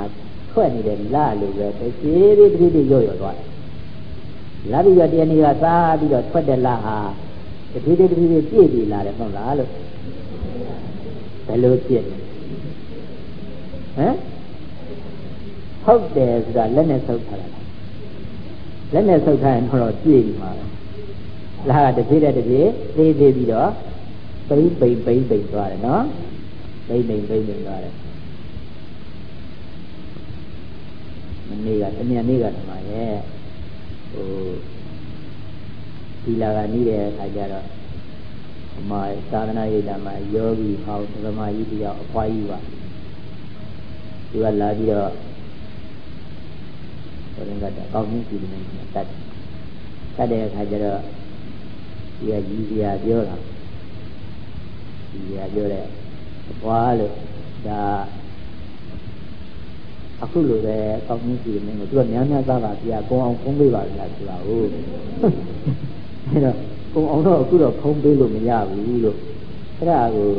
ထွက်နေတဲ့လလိုပဲတပြေးပြေးတပြေးပြေးရော့ရော့သွားတယ်လာပြီးတော့တရားနေကစားပြီးတော့ထွက်တဲ့လဟာတပြေးပြေးတပြေးပြေးပြည့်ပြီလာတယ်ဟုတ်လားလို့ဘယ်လိုပြည့်ဟမ်ဟုတ်တယ်ဆိုတာလက်နဲ့ဆုပ်ထားတာလက်နဲ့ဆုပ်ထားရင်တော့ကြည့်မှာလာကတပြေးတဲ့တပြေးသေးသေးပြီးတော့ပိမ့်ပိမ့်ပိမ့်ပိမ့်သွားတယ်နော်ပိမ့်ပိမ့်ပိမ့်ပိမ့်သွားတယ်မ နေ့ကတမန်နေ့ကတမန်ရဲ့ဟိုဒီလာကနေတဲ့အခါကျတော့အမသာသနာ့ရေးတာမှာယောဂီဟောင်းသမားကြီးတယောက်အဖွားကြီးပါသူကလာပြီးတော့ဆိုရင်ကတော့ကောင်းမှုကြည့်နေတယ်တတ်တတ်တဲ့အခါကျတော့ဒီကကြီးစရာပြောတာကြီးစရာပြောတဲ့ဘွားလို့ဒါ အခုလိုပဲကောင်းမှုကြည့်နေတယ်သူကများများသားပါပြကုံအောင်ဖုံးပေးပါလားဆိုတာဟုတ်အဲတော့ကုံအောင်တော့အခုတော့ဖုံးပေးလို့မရဘူးလို့အဲ့ဒါကို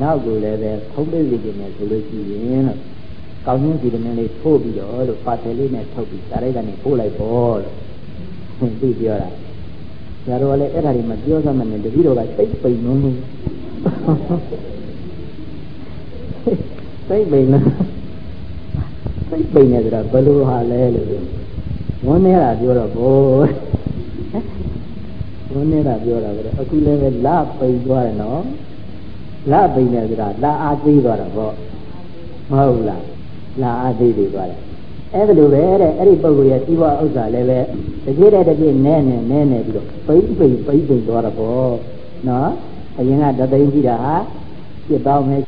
နောက်ကိုလည်းပဲဖုံးပေးနေတယ်ဆိုလို့ရှိရင်လို့ကောင်းချင်းစီတမင်းလေးထိုးပြီးတော့လို့ပါတယ်လေးနဲ့ထုတ်ပြီးဒါရိုက်ကနေပို့လိုက်ပေါ့လို့သူပြောတာဆရာတော်ကလည်းအဲ့ဒါတွေမပြောစမ်းမနဲ့တပည့်တော်ကစိတ်ပိန်လုံးလုံးစိတ်ပိန်လုံး စိတ်ပိန်နေကြတာဘယ်လိုဟာလဲလို့ဝန်းနေတာပြောတော့ဘောဝန်းနေတာပြောတာပဲအခုလည်းပဲလပိန်သွားတယ်နော်လပိန်နေကြတာလအားသေးသွားတာပေါ့မဟုတ်လားလာအသေးသေးသွားတယ်အဲ့ဒါလိုပဲတဲ့အဲ့ဒီပုဂ္ဂိုလ်ရဲ့သီဝဥစ္စာလည်းပဲတကြိတဲ့တကြိနဲနဲနဲနဲပြီးတော့ပိမ့်ပိမ့်ပိမ့်ပိမ့်သွားတော့ပေါ့နော်အရင်ကတသိန်းကြီးတာဟာပြစ်ပေါင်းမဲ့